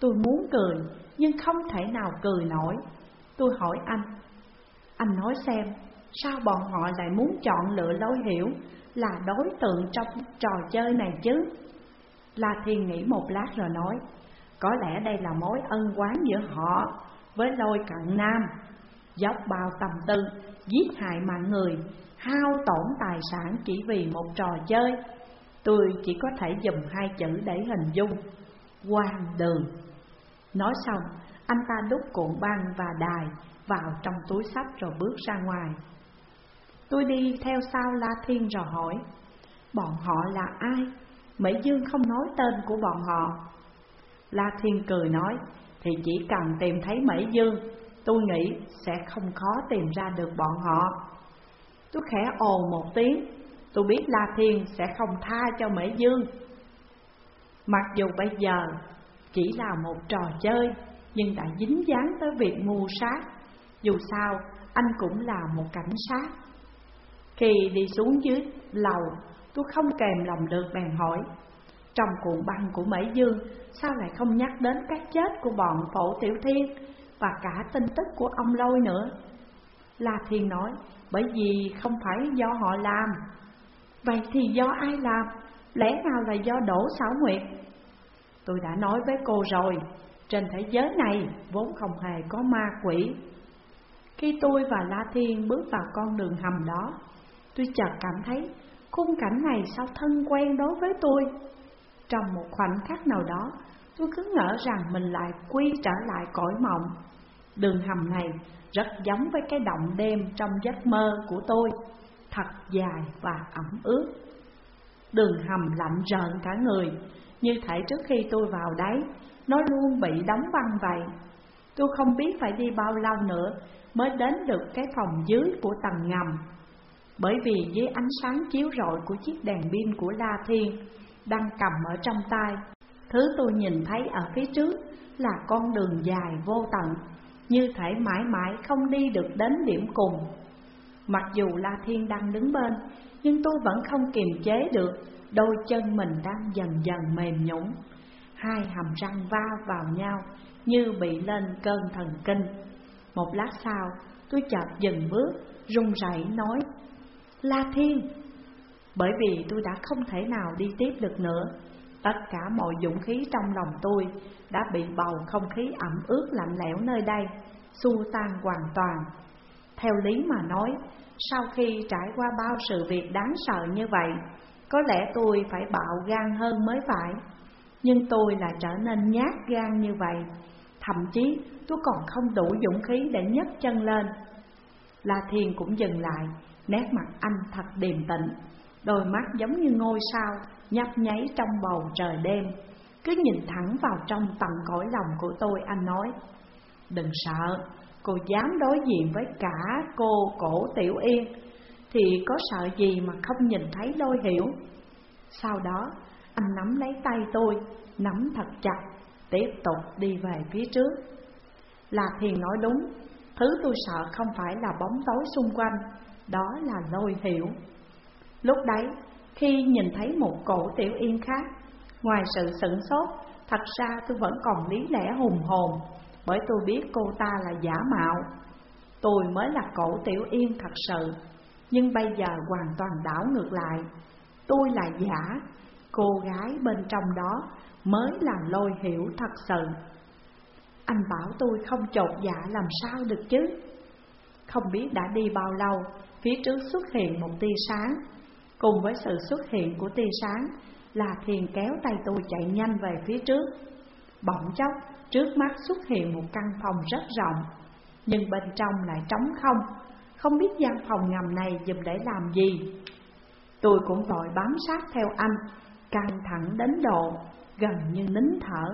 Tôi muốn cười, nhưng không thể nào cười nổi. Tôi hỏi anh, anh nói xem, sao bọn họ lại muốn chọn lựa lối hiểu là đối tượng trong trò chơi này chứ? La Thiên nghĩ một lát rồi nói, có lẽ đây là mối ân oán giữa họ với lôi cận nam Dốc bao tầm tư, giết hại mạng người, hao tổn tài sản chỉ vì một trò chơi. Tôi chỉ có thể dùng hai chữ để hình dung. Quan đường. Nói xong, anh ta đút cuộn băng và đài vào trong túi sách rồi bước ra ngoài. Tôi đi theo sau La Thiên rồi hỏi Bọn họ là ai? Mỹ Dương không nói tên của bọn họ. La Thiên cười nói thì chỉ cần tìm thấy Mỹ Dương Tôi nghĩ sẽ không khó tìm ra được bọn họ. Tôi khẽ ồ một tiếng, Tôi biết La Thiên sẽ không tha cho Mỹ Dương Mặc dù bây giờ chỉ là một trò chơi, Nhưng đã dính dáng tới việc mưu sát. Dù sao, anh cũng là một cảnh sát. Khi đi xuống dưới lầu, Tôi không kèm lòng được bèn hỏi trong cuộn băng của Mỹ Dương, Sao lại không nhắc đến cái chết của bọn phổ tiểu thiên Và cả tin tức của ông Lôi nữa La Thiên nói, Bởi vì không phải do họ làm Vậy thì do ai làm? Lẽ nào là do Đỗ Sảo Nguyệt? Tôi đã nói với cô rồi, Trên thế giới này vốn không hề có ma quỷ Khi tôi và La Thiên bước vào con đường hầm đó, Tôi chợt cảm thấy khung cảnh này sao thân quen đối với tôi trong một khoảnh khắc nào đó, Tôi cứ ngỡ rằng mình lại quy trở lại cõi mộng. Đường hầm này rất giống với cái động đêm trong giấc mơ của tôi, Thật dài và ẩm ướt. Đường hầm lạnh rợn cả người, Như thể trước khi tôi vào đấy, Nó luôn bị đóng băng vậy. Tôi không biết phải đi bao lâu nữa Mới đến được cái phòng dưới của tầng ngầm. Bởi vì dưới ánh sáng chiếu rọi của chiếc đèn pin của La Thiên đang cầm ở trong tay. Thứ tôi nhìn thấy ở phía trước là con đường dài vô tận, Như thể mãi mãi không đi được đến điểm cùng. Mặc dù La Thiên đang đứng bên, Nhưng tôi vẫn không kiềm chế được, Đôi chân mình đang dần dần mềm nhũn. Hai hàm răng va vào nhau Như bị lên cơn thần kinh. Một lát sau, tôi chợt dừng bước, run rẩy nói, La Thiên bởi vì tôi đã không thể nào đi tiếp được nữa. Tất cả mọi dũng khí trong lòng tôi Đã bị bầu không khí ẩm ướt lạnh lẽo nơi đây, Xua tan hoàn toàn. Theo lý mà nói, Sau khi trải qua bao sự việc đáng sợ như vậy, Có lẽ tôi phải bạo gan hơn mới phải. Nhưng tôi là trở nên nhát gan như vậy. Thậm chí, tôi còn không đủ dũng khí để nhấc chân lên. La Thiên cũng dừng lại, Nét mặt anh thật điềm tĩnh. Đôi mắt giống như ngôi sao nhấp nháy trong bầu trời đêm. Cứ nhìn thẳng vào trong tận cõi lòng của tôi anh nói Đừng sợ, cô dám đối diện với cả cô cổ Tiểu Yên Thì có sợ gì mà không nhìn thấy lôi hiểu? Sau đó anh nắm lấy tay tôi, nắm thật chặt Tiếp tục đi về phía trước. Là thiền nói đúng Thứ tôi sợ không phải là bóng tối xung quanh Đó là lôi hiểu. Lúc đấy, khi nhìn thấy một cổ tiểu yên khác, Ngoài sự sửng sốt, Thật ra tôi vẫn còn lý lẽ hùng hồn, Bởi tôi biết cô ta là giả mạo. Tôi mới là cổ tiểu yên thật sự, Nhưng bây giờ hoàn toàn đảo ngược lại. Tôi là giả, Cô gái bên trong đó mới là lôi hiểu thật sự. Anh bảo tôi không chột dạ làm sao được chứ? Không biết đã đi bao lâu, Phía trước xuất hiện một tia sáng. Cùng với sự xuất hiện của tia sáng, là thiền kéo tay tôi chạy nhanh về phía trước. Bỗng chốc, trước mắt xuất hiện một căn phòng rất rộng, Nhưng bên trong lại trống không. Không biết gian phòng ngầm này dùng để làm gì. Tôi cũng vội bám sát theo anh, Căng thẳng đến độ, gần như nín thở.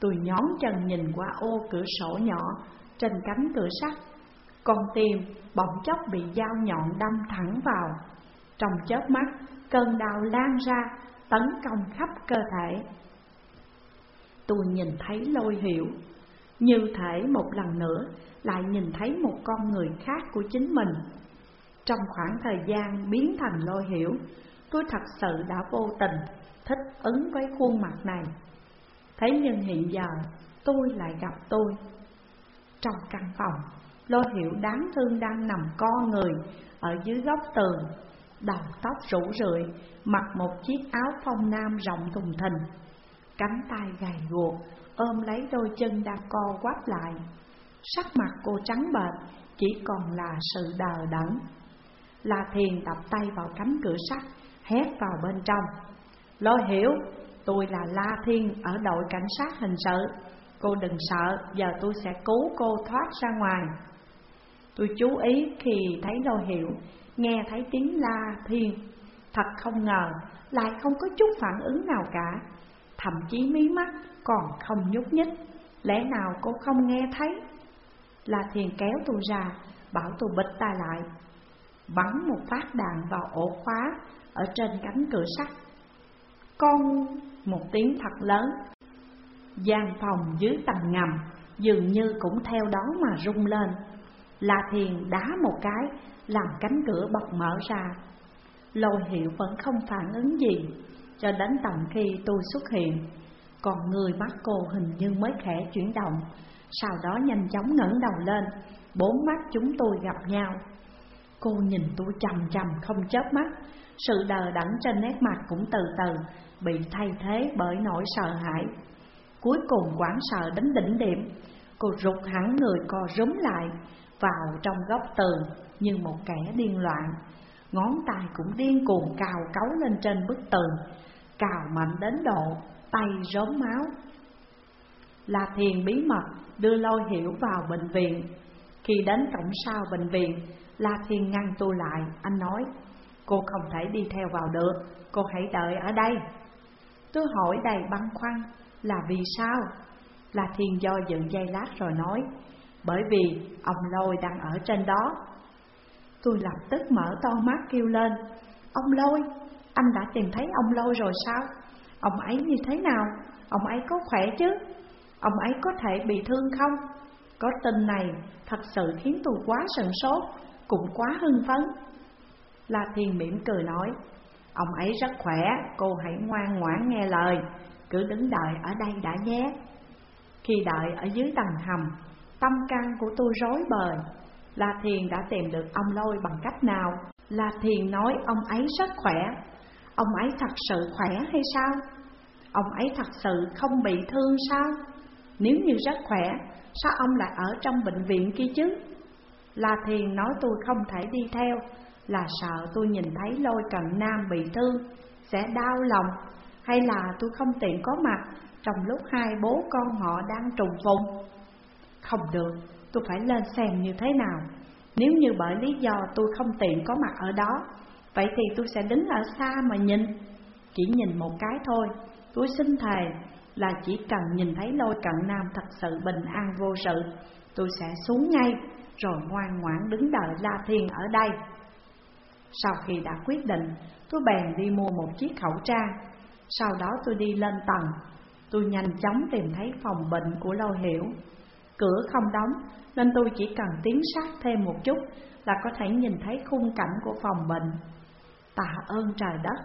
Tôi nhón chân nhìn qua ô cửa sổ nhỏ, trên cánh cửa sắt. Con tim bỗng chốc bị dao nhọn đâm thẳng vào trong chớp mắt, cơn đau lan ra, tấn công khắp cơ thể. Tôi nhìn thấy lôi hiểu như thể một lần nữa lại nhìn thấy một con người khác của chính mình. Trong khoảng thời gian biến thành lôi hiểu, Tôi thật sự đã vô tình thích ứng với khuôn mặt này Thế nhưng hiện giờ tôi lại gặp tôi Trong căn phòng Lôi hiểu đáng thương đang nằm co người Ở dưới góc tường Đầu tóc rủ rượi, Mặc một chiếc áo phong nam rộng thùng thình. Cánh tay gầy guộc, Ôm lấy đôi chân đang co quắp lại. Sắc mặt cô trắng bệch, Chỉ còn là sự đờ đẫn. La Thiền đập tay vào cánh cửa sắt, Hét vào bên trong. Lôi hiểu, Tôi là La Thiên ở đội cảnh sát hình sự. Cô đừng sợ, Giờ tôi sẽ cứu cô thoát ra ngoài. Tôi chú ý khi thấy lôi hiểu Nghe thấy tiếng La Thiên Thật không ngờ Lại không có chút phản ứng nào cả. Thậm chí mí mắt còn không nhúc nhích, Lẽ nào cô không nghe thấy? La Thiên kéo tôi ra, Bảo tôi bịch tay lại. Bắn một phát đạn vào ổ khóa Ở trên cánh cửa sắt. Con một tiếng thật lớn, gian phòng dưới tầng ngầm dường như cũng theo đó mà rung lên. La Thiền đá một cái làm cánh cửa bật mở ra. Lôi hiệu vẫn không phản ứng gì, cho đến tận khi tôi xuất hiện, Còn người mắt cô hình như mới khẽ chuyển động, Sau đó nhanh chóng ngẩng đầu lên, Bốn mắt chúng tôi gặp nhau. Cô nhìn tôi chầm chầm không chớp mắt, Sự đờ đẫn trên nét mặt cũng từ từ Bị thay thế bởi nỗi sợ hãi. Cuối cùng quảng sợ đến đỉnh điểm, Cô rụt hẳn người co rúm lại Vào trong góc tường như một kẻ điên loạn. Ngón tay cũng điên cuồng cào cấu lên trên bức tường Cào mạnh đến độ tay rốm máu. La Thiền bí mật đưa lôi hiểu vào bệnh viện. Khi đến cổng sau bệnh viện La Thiên ngăn tôi lại, anh nói Cô không thể đi theo vào được, cô hãy đợi ở đây. Tôi hỏi đầy băn khoăn là vì sao? La Thiên do dự dây lát rồi nói Bởi vì ông Lôi đang ở trên đó. Tôi lập tức mở to mắt kêu lên Ông Lôi, anh đã tìm thấy ông Lôi rồi sao? Ông ấy như thế nào? Ông ấy có khỏe chứ? Ông ấy có thể bị thương không? Có tin này thật sự khiến tôi quá sần sốt cũng quá hưng phấn La Thiên mỉm cười nói Ông ấy rất khỏe, cô hãy ngoan ngoãn nghe lời Cứ đứng đợi ở đây đã nhé Khi đợi ở dưới tầng hầm Tâm can của tôi rối bời La Thiền đã tìm được ông Lôi bằng cách nào La Thiền nói ông ấy rất khỏe Ông ấy thật sự khỏe hay sao? Ông ấy thật sự không bị thương sao? Nếu như rất khỏe, sao ông lại ở trong bệnh viện kia chứ? La Thiền nói tôi không thể đi theo Là sợ tôi nhìn thấy lôi cận nam bị thương Sẽ đau lòng Hay là tôi không tiện có mặt Trong lúc hai bố con họ đang trùng phùng Không được, tôi phải lên xem như thế nào Nếu như bởi lý do tôi không tiện có mặt ở đó Vậy thì tôi sẽ đứng ở xa mà nhìn Chỉ nhìn một cái thôi Tôi xin thề là chỉ cần nhìn thấy lôi cận nam thật sự bình an vô sự Tôi sẽ xuống ngay rồi ngoan ngoãn đứng đợi La Thiên ở đây. Sau khi đã quyết định, tôi bèn đi mua một chiếc khẩu trang. Sau đó tôi đi lên tầng, tôi nhanh chóng tìm thấy phòng bệnh của Lâu Hiểu. Cửa không đóng, nên tôi chỉ cần tiến sát thêm một chút là có thể nhìn thấy khung cảnh của phòng bệnh. Tạ ơn trời đất,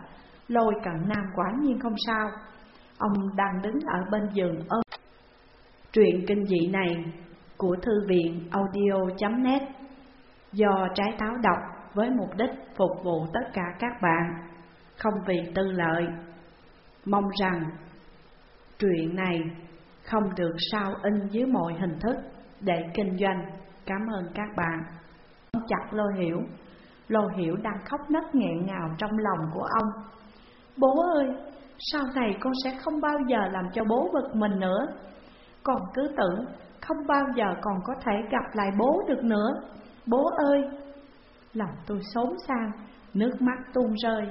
lôi cận nam quả nhiên không sao. Ông đang đứng ở bên giường ơn. Truyện kinh dị này của thư viện audio.net do trái táo đọc với mục đích phục vụ tất cả các bạn, không vì tư lợi. Mong rằng truyện này không được sao in dưới mọi hình thức để kinh doanh. Cảm ơn các bạn. Ông chặt lô hiểu, lô hiểu đang khóc nấc nghẹn ngào trong lòng của ông. Bố ơi, sau này con sẽ không bao giờ làm cho bố bực mình nữa. Còn cứ tưởng không bao giờ còn có thể gặp lại bố được nữa. Bố ơi! Lòng tôi xốn sang, nước mắt tuôn rơi,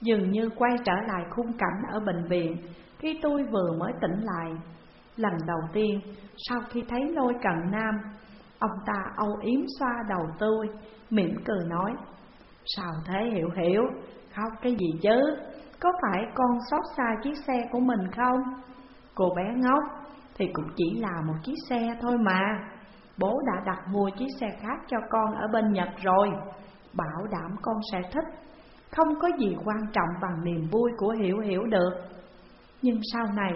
dường như quay trở lại khung cảnh ở bệnh viện khi tôi vừa mới tỉnh lại. Lần đầu tiên, sau khi thấy lôi cận nam, ông ta âu yếm xoa đầu tôi, mỉm cười nói, Sao thế hiểu hiểu, khóc cái gì chứ, có phải con xót xa chiếc xe của mình không? Cô bé ngốc, thì cũng chỉ là một chiếc xe thôi mà. Bố đã đặt mua chiếc xe khác cho con ở bên Nhật rồi. Bảo đảm con sẽ thích. Không có gì quan trọng bằng niềm vui của Hiểu Hiểu được. Nhưng sau này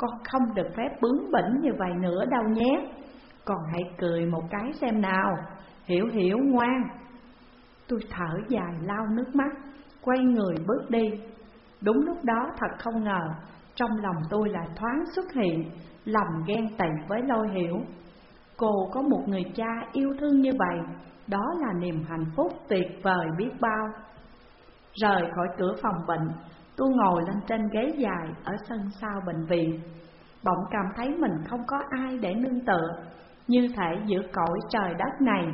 con không được phép bướng bỉnh như vậy nữa đâu nhé. Con hãy cười một cái xem nào. Hiểu Hiểu, ngoan. Tôi thở dài lau nước mắt, Quay người bước đi. Đúng lúc đó, thật không ngờ, Trong lòng tôi là thoáng xuất hiện, Lòng ghen tị với lôi hiểu. Cô có một người cha yêu thương như vậy, Đó là niềm hạnh phúc tuyệt vời biết bao. Rời khỏi cửa phòng bệnh Tôi ngồi lên trên ghế dài Ở sân sau bệnh viện, Bỗng cảm thấy mình không có ai để nương tựa Như thể giữa cõi trời đất này,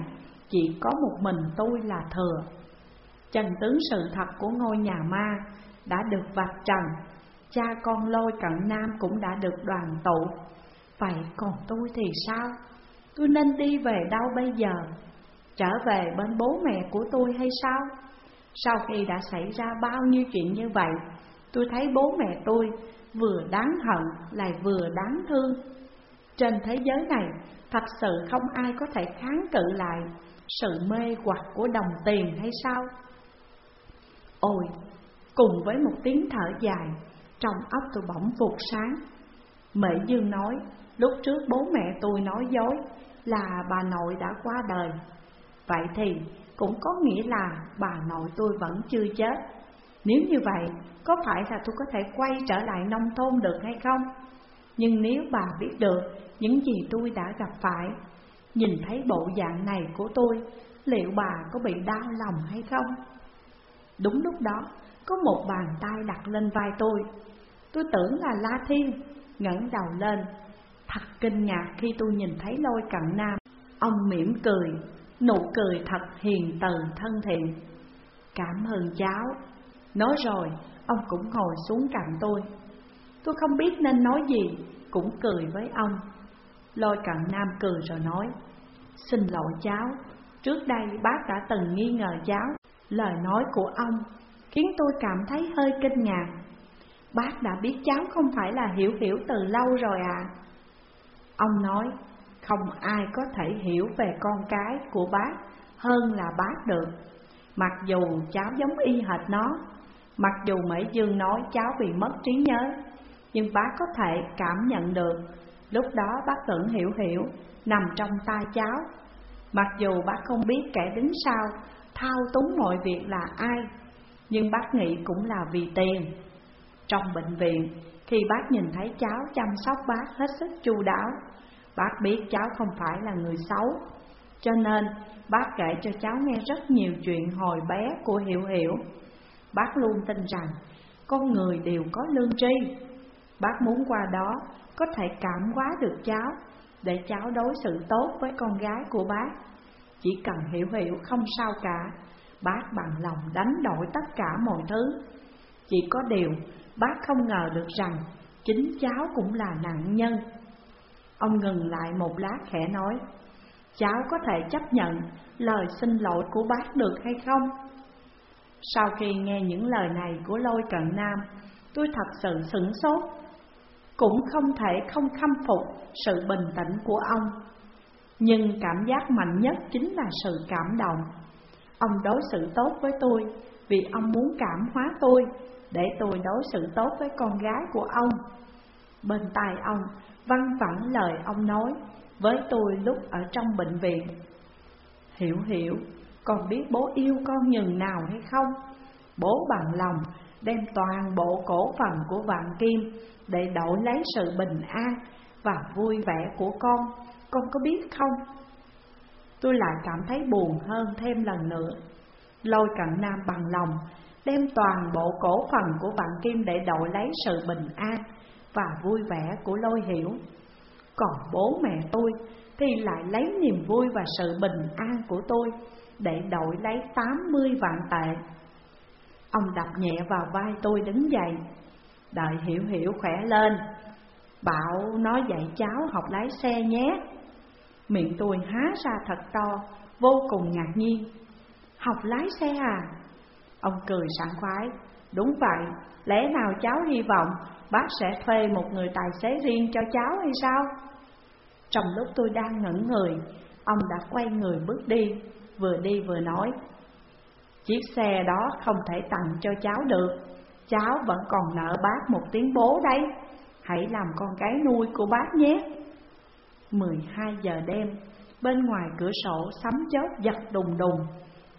Chỉ có một mình tôi là thừa Trần tướng sự thật của ngôi nhà ma Đã được vạch trần, Cha con lôi cận nam cũng đã được đoàn tụ Vậy còn tôi thì sao? Tôi nên đi về đâu bây giờ? Trở về bên bố mẹ của tôi hay sao? Sau khi đã xảy ra bao nhiêu chuyện như vậy Tôi thấy bố mẹ tôi vừa đáng hận lại vừa đáng thương. Trên thế giới này thật sự không ai có thể kháng cự lại Sự mê hoặc của đồng tiền hay sao? Ôi, cùng với một tiếng thở dài Trong óc tôi bỗng vụt sáng. Mẹ Dương nói Lúc trước bố mẹ tôi nói dối là bà nội đã qua đời. Vậy thì cũng có nghĩa là bà nội tôi vẫn chưa chết. Nếu như vậy, có phải là tôi có thể quay trở lại nông thôn được hay không? Nhưng nếu bà biết được những gì tôi đã gặp phải Nhìn thấy bộ dạng này của tôi Liệu bà có bị đau lòng hay không? Đúng lúc đó, có một bàn tay đặt lên vai tôi Tôi tưởng là La Thiên ngẩng đầu lên Thật kinh ngạc khi tôi nhìn thấy lôi cận nam Ông mỉm cười, nụ cười thật hiền từ thân thiện Cảm ơn cháu Nói rồi, ông cũng ngồi xuống cạnh tôi. Tôi không biết nên nói gì, cũng cười với ông. Lôi cận nam cười rồi nói Xin lỗi cháu, trước đây bác đã từng nghi ngờ cháu. Lời nói của ông khiến tôi cảm thấy hơi kinh ngạc. Bác đã biết cháu không phải là hiểu hiểu từ lâu rồi à Ông nói không ai có thể hiểu về con cái của bác hơn là bác được. Mặc dù cháu giống y hệt nó Mặc dù Mỹ Dương nói cháu bị mất trí nhớ, Nhưng bác có thể cảm nhận được. Lúc đó bác tưởng hiểu hiểu, nằm trong tay cháu. Mặc dù bác không biết kẻ đứng sau thao túng mọi việc là ai, Nhưng bác nghĩ cũng là vì tiền. Trong bệnh viện, khi bác nhìn thấy cháu chăm sóc bác hết sức chu đáo, Bác biết cháu không phải là người xấu. Cho nên, bác kể cho cháu nghe rất nhiều chuyện hồi bé của Hiểu Hiểu. Bác luôn tin rằng con người đều có lương tri. Bác muốn qua đó có thể cảm hóa được cháu Để cháu đối xử tốt với con gái của bác. Chỉ cần hiểu hiểu không sao cả, Bác bằng lòng đánh đổi tất cả mọi thứ. Chỉ có điều bác không ngờ được rằng Chính cháu cũng là nạn nhân. Ông ngừng lại một lát khẽ nói, Cháu có thể chấp nhận lời xin lỗi của bác được hay không? Sau khi nghe những lời này của lôi cận nam Tôi thật sự sửng sốt. Cũng không thể không khâm phục sự bình tĩnh của ông. Nhưng cảm giác mạnh nhất chính là sự cảm động. Ông đối xử tốt với tôi Vì ông muốn cảm hóa tôi Để tôi đối xử tốt với con gái của ông. Bên tai ông văng vẳng lời ông nói với tôi lúc ở trong bệnh viện. Hiểu hiểu, con biết bố yêu con nhường nào hay không? Bố bằng lòng đem toàn bộ cổ phần của vạn kim để đổi lấy sự bình an và vui vẻ của con, con có biết không? Tôi lại cảm thấy buồn hơn thêm lần nữa. Lôi cận nam bằng lòng đem toàn bộ cổ phần của vạn kim để đổi lấy sự bình an và vui vẻ của lôi hiểu. Còn bố mẹ tôi thì lại lấy niềm vui và sự bình an của tôi để đổi lấy 80 vạn tệ. Ông đập nhẹ vào vai tôi đứng dậy, đợi hiểu hiểu khỏe lên. Bảo nó dạy cháu học lái xe nhé. Miệng tôi há ra thật to, vô cùng ngạc nhiên. Học lái xe à? Ông cười sảng khoái. Đúng vậy, lẽ nào cháu hy vọng bác sẽ thuê một người tài xế riêng cho cháu hay sao? Trong lúc tôi đang ngẩn người, ông đã quay người bước đi, vừa đi vừa nói. Chiếc xe đó không thể tặng cho cháu được. Cháu vẫn còn nợ bác một tiếng bố đấy. Hãy làm con cái nuôi của bác nhé. 12 giờ đêm Bên ngoài cửa sổ sấm chớp giật đùng đùng.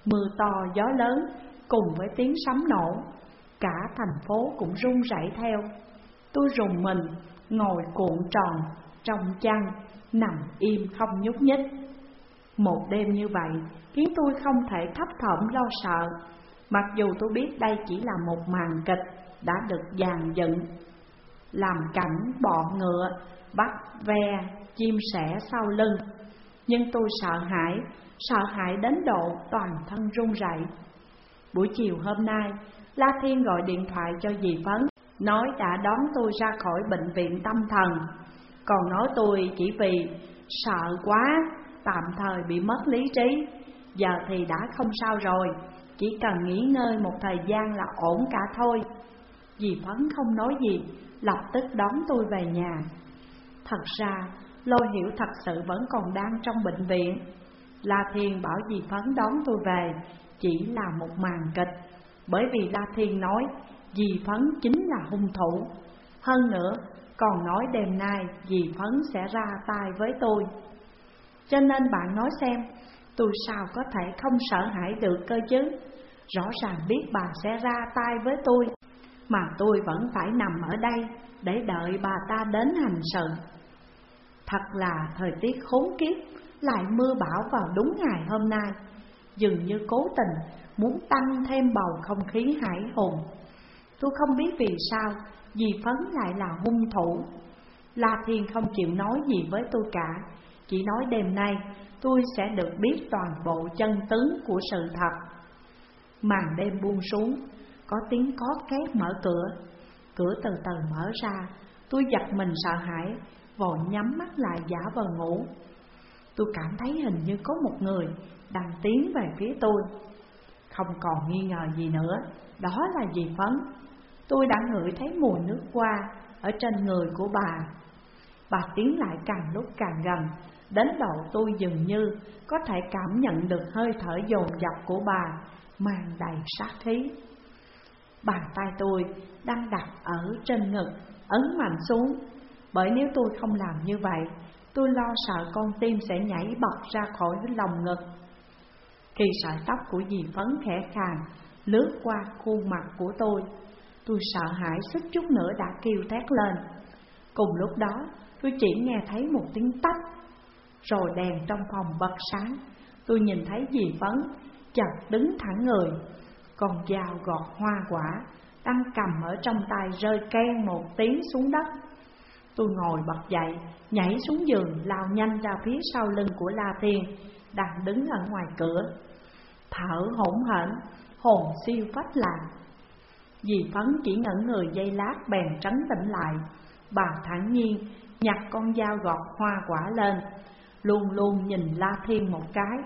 Mưa to gió lớn cùng với tiếng sấm nổ. Cả thành phố cũng rung rẩy theo. Tôi rùng mình ngồi cuộn tròn trong chăn Nằm im không nhúc nhích. Một đêm như vậy khiến tôi không thể thấp thỏm lo sợ. Mặc dù tôi biết đây chỉ là một màn kịch đã được dàn dựng. Làm cảnh bọ ngựa, bắt ve, chim sẻ sau lưng. Nhưng tôi sợ hãi, sợ hãi đến độ toàn thân run rẩy. Buổi chiều hôm nay, La Thiên gọi điện thoại cho dì Phấn. Nói đã đón tôi ra khỏi bệnh viện tâm thần. Còn nói tôi chỉ vì sợ quá, tạm thời bị mất lý trí. Giờ thì đã không sao rồi, chỉ cần nghỉ ngơi một thời gian là ổn cả thôi. Dì Phấn không nói gì, lập tức đón tôi về nhà. Thật ra, Lôi Hiểu thật sự vẫn còn đang trong bệnh viện. La Thiên bảo dì Phấn đón tôi về chỉ là một màn kịch. Bởi vì La Thiên nói dì Phấn chính là hung thủ. Hơn nữa, còn nói đêm nay dì Phấn sẽ ra tay với tôi. Cho nên bạn nói xem, tôi sao có thể không sợ hãi được cơ chứ? Rõ ràng biết bà sẽ ra tay với tôi Mà tôi vẫn phải nằm ở đây để đợi bà ta đến hành sự. Thật là thời tiết khốn kiếp Lại mưa bão vào đúng ngày hôm nay. Dường như cố tình muốn tăng thêm bầu không khí hải hùng. Tôi không biết vì sao Dì Phấn lại là hung thủ. La Thiên không chịu nói gì với tôi cả. Chỉ nói đêm nay, tôi sẽ được biết toàn bộ chân tướng của sự thật. Màn đêm buông xuống, Có tiếng có két mở cửa. Cửa từ từ mở ra, Tôi giật mình sợ hãi, Vội nhắm mắt lại giả vờ ngủ. Tôi cảm thấy hình như có một người Đang tiến về phía tôi. Không còn nghi ngờ gì nữa, Đó là dì Phấn. Tôi đã ngửi thấy mùi nước hoa Ở trên người của bà Bà tiến lại càng lúc càng gần Đến độ tôi dường như Có thể cảm nhận được hơi thở dồn dập của bà mang đầy sát khí. Bàn tay tôi đang đặt ở trên ngực, ấn mạnh xuống, bởi nếu tôi không làm như vậy, tôi lo sợ con tim sẽ nhảy bật ra khỏi lòng ngực. Khi sợi tóc của dì phấn khẽ khàng lướt qua khuôn mặt của tôi, tôi sợ hãi suýt chút nữa đã kêu thét lên. Cùng lúc đó, tôi chỉ nghe thấy một tiếng tách, rồi đèn trong phòng bật sáng. Tôi nhìn thấy dì phấn chợt đứng thẳng người Còn dao gọt hoa quả Đang cầm ở trong tay rơi ken một tiếng xuống đất Tôi ngồi bật dậy, nhảy xuống giường lao nhanh ra phía sau lưng của La Thiên Đang đứng ở ngoài cửa Thở hổn hển, hồn siêu phách lạc Dì Phấn chỉ ngẩn người dây lát bèn trấn tĩnh lại. Bà thản nhiên nhặt con dao gọt hoa quả lên, Luôn luôn nhìn La Thiên một cái.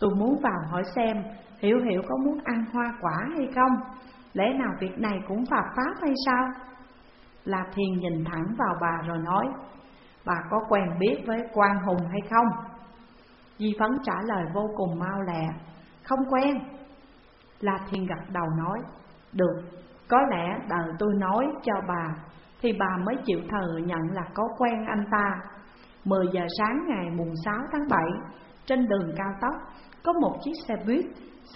Tôi muốn vào hỏi xem Hiểu Hiểu có muốn ăn hoa quả hay không? Lẽ nào việc này cũng phạm pháp hay sao? La Thiên nhìn thẳng vào bà rồi nói, Bà có quen biết với quan hùng hay không? Di Phấn trả lời vô cùng mau lẹ, Không quen. La Thiên gật đầu nói được, có lẽ đời tôi nói cho bà Thì bà mới chịu thừa nhận là có quen anh ta 10 giờ sáng ngày mùng 6 tháng 7 Trên đường cao tốc có một chiếc xe buýt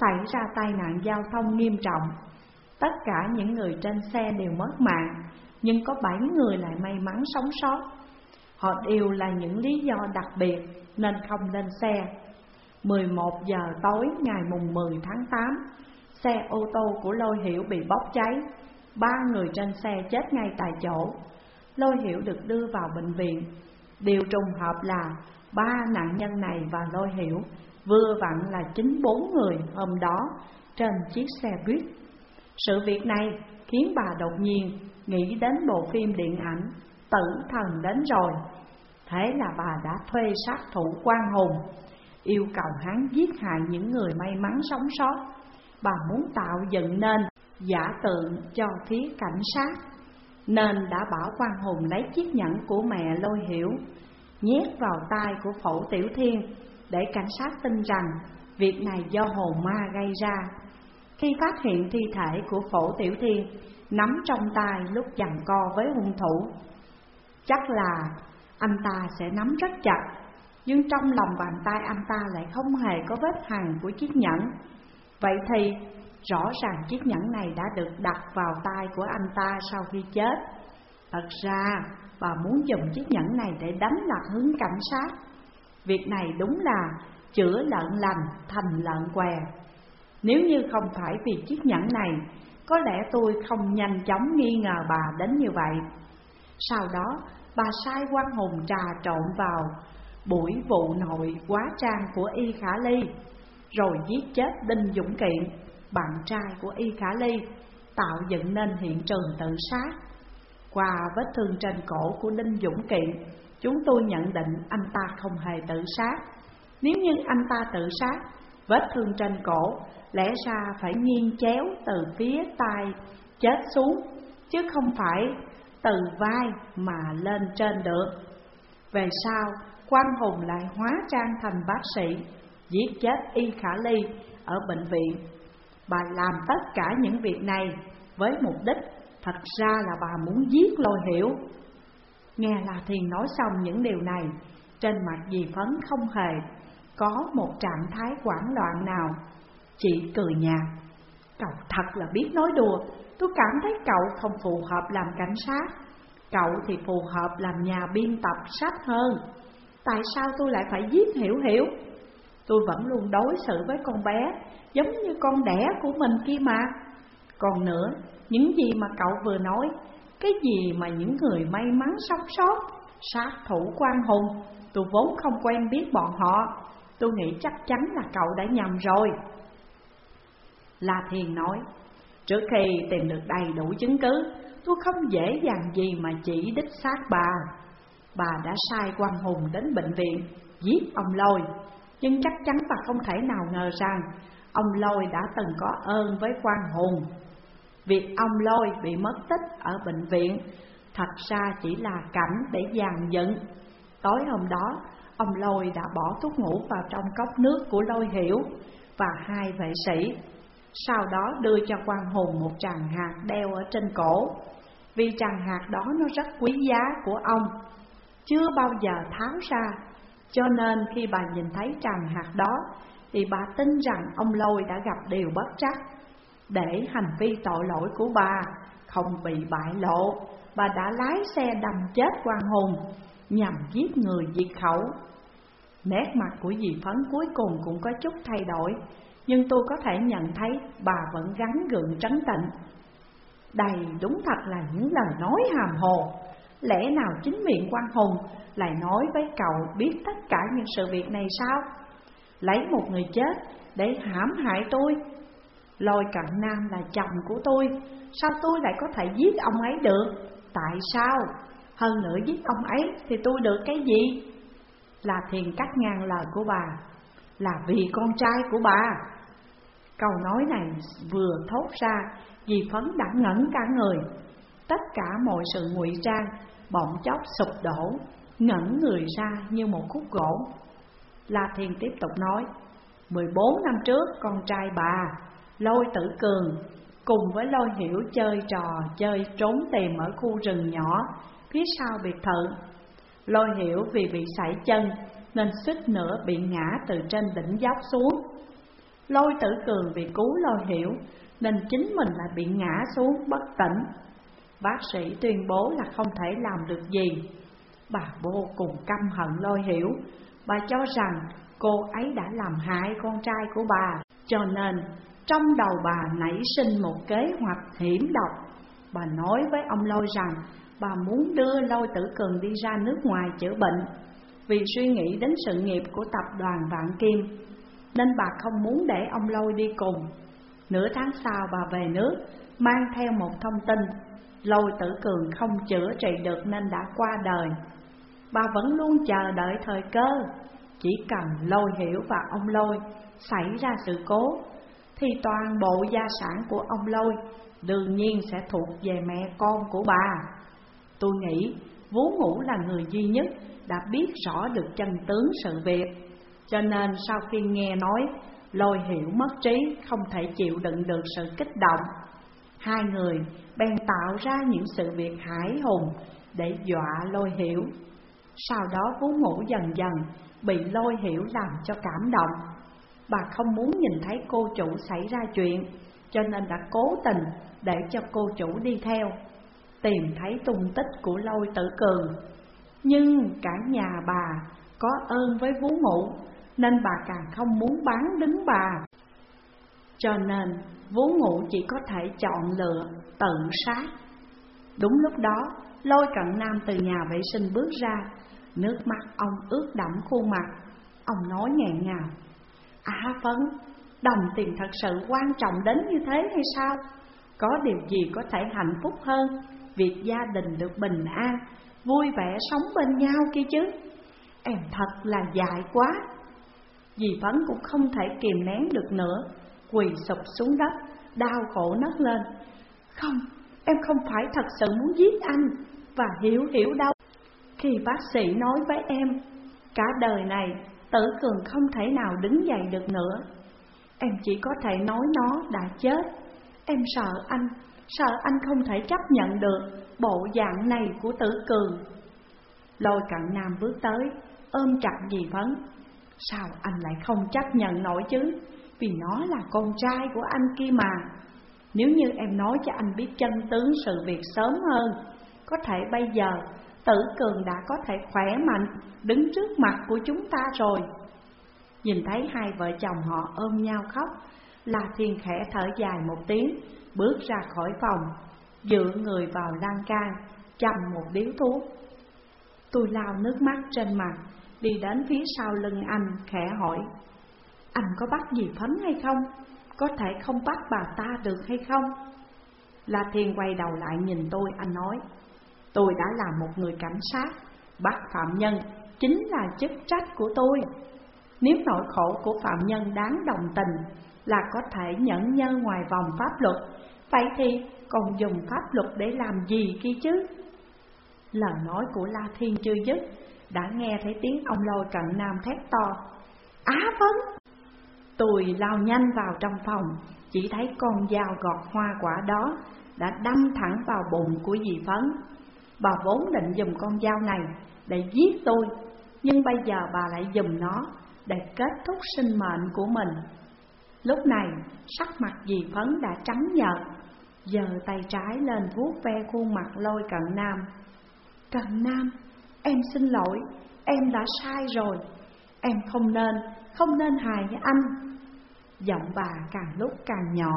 xảy ra tai nạn giao thông nghiêm trọng. Tất cả những người trên xe đều mất mạng, nhưng có 7 người lại may mắn sống sót. Họ đều là những lý do đặc biệt nên không lên xe. 11 giờ tối ngày mùng 10 tháng 8, xe ô tô của Lôi Hiểu bị bốc cháy, ba người trên xe chết ngay tại chỗ. Lôi Hiểu được đưa vào bệnh viện. Điều trùng hợp là ba nạn nhân này và Lôi Hiểu Vừa vặn là chính bốn người hôm đó trên chiếc xe buýt Sự việc này khiến bà đột nhiên nghĩ đến bộ phim điện ảnh Tử thần đến rồi Thế là bà đã thuê sát thủ quan hùng Yêu cầu hắn giết hại những người may mắn sống sót Bà muốn tạo dựng nên giả tượng cho phía cảnh sát. Nên đã bảo quan hùng lấy chiếc nhẫn của mẹ lôi hiểu, Nhét vào tay của phổ tiểu thiên để cảnh sát tin rằng Việc này do hồn ma gây ra. Khi phát hiện thi thể của phổ tiểu thiên Nắm trong tay lúc giằng co với hung thủ, Chắc là anh ta sẽ nắm rất chặt, Nhưng trong lòng bàn tay anh ta lại không hề có vết hằn của chiếc nhẫn. Vậy thì, rõ ràng chiếc nhẫn này đã được đặt vào tay của anh ta sau khi chết. Thật ra, bà muốn dùng chiếc nhẫn này để đánh lạc hướng cảnh sát. Việc này đúng là chữa lợn lành thành lợn què. Nếu như không phải vì chiếc nhẫn này, Có lẽ tôi không nhanh chóng nghi ngờ bà đến như vậy. Sau đó, bà sai quan hùng trà trộn vào buổi vụ nội quá trang của Y Khả Ly. Rồi giết chết Đinh Dũng Kiện, bạn trai của Y Khả Ly Tạo dựng nên hiện trường tự sát. Qua vết thương trên cổ của Đinh Dũng Kiện Chúng tôi nhận định anh ta không hề tự sát. Nếu như anh ta tự sát Vết thương trên cổ lẽ ra phải nghiêng chéo từ phía tai chết xuống Chứ không phải từ vai mà lên trên được. Về sau, Quang Hùng lại hóa trang thành bác sĩ. Giết chết Y Khả Ly ở bệnh viện. Bà làm tất cả những việc này với mục đích Thật ra là bà muốn giết lôi hiểu. Nghe là thiền nói xong những điều này, Trên mặt dì Phấn không hề có một trạng thái hoảng loạn nào Chị cười nhạt. Cậu thật là biết nói đùa, Tôi cảm thấy cậu không phù hợp làm cảnh sát. Cậu thì phù hợp làm nhà biên tập sách hơn. Tại sao tôi lại phải giết Hiểu Hiểu? Tôi vẫn luôn đối xử với con bé Giống như con đẻ của mình kia mà. Còn nữa, những gì mà cậu vừa nói Cái gì mà những người may mắn sống sót Sát thủ quan hùng Tôi vốn không quen biết bọn họ. Tôi nghĩ chắc chắn là cậu đã nhầm rồi. La Thiền nói Trước khi tìm được đầy đủ chứng cứ Tôi không dễ dàng gì mà chỉ đích xác bà. Bà đã sai quan hùng đến bệnh viện Giết ông Lôi. Nhưng chắc chắn và không thể nào ngờ rằng Ông Lôi đã từng có ơn với quan hùng. Việc ông Lôi bị mất tích ở bệnh viện Thật ra chỉ là cảnh để dàn dựng. Tối hôm đó, Ông Lôi đã bỏ thuốc ngủ vào trong cốc nước của Lôi Hiểu Và hai vệ sĩ, Sau đó đưa cho quan hùng một tràng hạt đeo ở trên cổ. Vì tràng hạt đó nó rất quý giá của ông, Chưa bao giờ tháo ra cho nên khi bà nhìn thấy tràng hạt đó, Thì bà tin rằng ông Lôi đã gặp điều bất trắc. Để hành vi tội lỗi của bà không bị bại lộ, Bà đã lái xe đâm chết quan hùng Nhằm giết người diệt khẩu. Nét mặt của dì Phấn cuối cùng cũng có chút thay đổi, Nhưng tôi có thể nhận thấy bà vẫn gắn gượng trấn tịnh Đây đúng thật là những lời nói hàm hồ. Lẽ nào chính miệng quan hùng lại nói với cậu biết tất cả những sự việc này sao? Lấy một người chết để hãm hại tôi Lôi cận nam là chồng của tôi Sao tôi lại có thể giết ông ấy được? Tại sao? Hơn nữa giết ông ấy thì tôi được cái gì? Là thiền cắt ngang lời của bà Là vì con trai của bà Câu nói này vừa thốt ra Dì Phấn đã ngẩn cả người Tất cả mọi sự ngụy trang, Bỗng chốc sụp đổ, Ngẩn người ra như một khúc gỗ. La Thiên tiếp tục nói 14 năm trước con trai bà, Lôi tử cường, Cùng với lôi hiểu chơi trò, Chơi trốn tìm ở khu rừng nhỏ, Phía sau biệt thự. Lôi hiểu vì bị sảy chân, Nên suýt nữa bị ngã từ trên đỉnh dốc xuống. Lôi tử cường vì cứu lôi hiểu, Nên chính mình lại bị ngã xuống bất tỉnh. Bác sĩ tuyên bố là không thể làm được gì. Bà vô cùng căm hận lôi hiểu. Bà cho rằng cô ấy đã làm hại con trai của bà, Cho nên trong đầu bà nảy sinh một kế hoạch hiểm độc. Bà nói với ông lôi rằng bà muốn đưa lôi tử cường đi ra nước ngoài chữa bệnh Vì suy nghĩ đến sự nghiệp của tập đoàn Vạn Kim, Nên bà không muốn để ông lôi đi cùng. Nửa tháng sau bà về nước, Mang theo một thông tin Lôi tử cường không chữa trị được nên đã qua đời. Bà vẫn luôn chờ đợi thời cơ, Chỉ cần lôi hiểu và ông lôi xảy ra sự cố, Thì toàn bộ gia sản của ông lôi Đương nhiên sẽ thuộc về mẹ con của bà. Tôi nghĩ Vú Ngũ là người duy nhất đã biết rõ được chân tướng sự việc, Cho nên sau khi nghe nói, Lôi hiểu mất trí, không thể chịu đựng được sự kích động. Hai người bèn tạo ra những sự việc hải hùng để dọa lôi hiểu. Sau đó vú ngủ dần dần, bị lôi hiểu làm cho cảm động. Bà không muốn nhìn thấy cô chủ xảy ra chuyện, Cho nên đã cố tình để cho cô chủ đi theo, Tìm thấy tung tích của lôi tử cường. Nhưng cả nhà bà có ơn với vú ngủ Nên bà càng không muốn bán đứng bà. Cho nên vú ngủ chỉ có thể chọn lựa tự sát. Đúng lúc đó lôi cận nam từ nhà vệ sinh bước ra. Nước mắt ông ướt đẫm khuôn mặt. Ông nói nghẹn ngào. À Phấn, đồng tiền thật sự quan trọng đến như thế hay sao? Có điều gì có thể hạnh phúc hơn? Việc gia đình được bình an, vui vẻ sống bên nhau kia chứ? Em thật là dại quá. Dì Phấn cũng không thể kìm nén được nữa. Quỳ sụp xuống đất, đau khổ nấc lên. Không, em không phải thật sự muốn giết anh Và hiểu hiểu đâu. Khi bác sĩ nói với em Cả đời này Tử Cường không thể nào đứng dậy được nữa. Em chỉ có thể nói nó đã chết. Em sợ anh, sợ anh không thể chấp nhận được bộ dạng này của Tử Cường. Lôi cận nam bước tới, ôm chặt dì Phấn Sao anh lại không chấp nhận nổi chứ? Vì nó là con trai của anh kia mà. Nếu như em nói cho anh biết chân tướng sự việc sớm hơn, Có thể bây giờ Tử Cường đã có thể khỏe mạnh, đứng trước mặt của chúng ta rồi. Nhìn thấy hai vợ chồng họ ôm nhau khóc, La Thiên khẽ thở dài một tiếng, Bước ra khỏi phòng, Dựa người vào lan can, Chầm một điếu thuốc. Tôi lao nước mắt trên mặt, Đi đến phía sau lưng anh, khẽ hỏi anh có bắt gì phấn hay không? Có thể không bắt bà ta được hay không? La Thiên quay đầu lại nhìn tôi, anh nói, Tôi đã là một người cảnh sát, Bắt phạm nhân chính là chức trách của tôi Nếu nỗi khổ của phạm nhân đáng đồng tình Là có thể nhẫn nhơ ngoài vòng pháp luật, Vậy thì còn dùng pháp luật để làm gì kia chứ Lời nói của La Thiên chưa dứt, Đã nghe thấy tiếng ông lôi cận nam thét to, Á phấn Tôi lao nhanh vào trong phòng Chỉ thấy con dao gọt hoa quả đó Đã đâm thẳng vào bụng của dì Phấn. Bà vốn định dùng con dao này để giết tôi Nhưng bây giờ bà lại dùng nó để kết thúc sinh mệnh của mình. Lúc này sắc mặt dì Phấn đã trắng nhợt Giờ tay trái lên vuốt ve khuôn mặt lôi cận nam. Cận nam, em xin lỗi, em đã sai rồi. Em không nên, không nên hại anh. Giọng bà càng lúc càng nhỏ.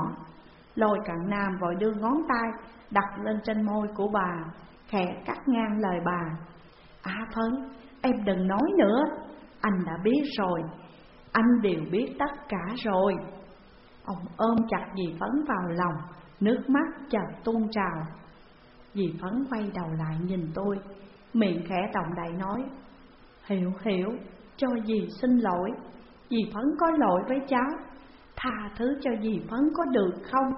Lôi cận nam vội đưa ngón tay đặt lên trên môi của bà khẽ cắt ngang lời bà. À Phấn, em đừng nói nữa Anh đã biết rồi Anh đều biết tất cả rồi. Ông ôm chặt dì Phấn vào lòng Nước mắt chợt tuôn trào. Dì Phấn quay đầu lại nhìn tôi Miệng khẽ động đại nói Hiểu hiểu, cho dì xin lỗi Dì Phấn có lỗi với cháu. Tha thứ cho dì Phấn có được không?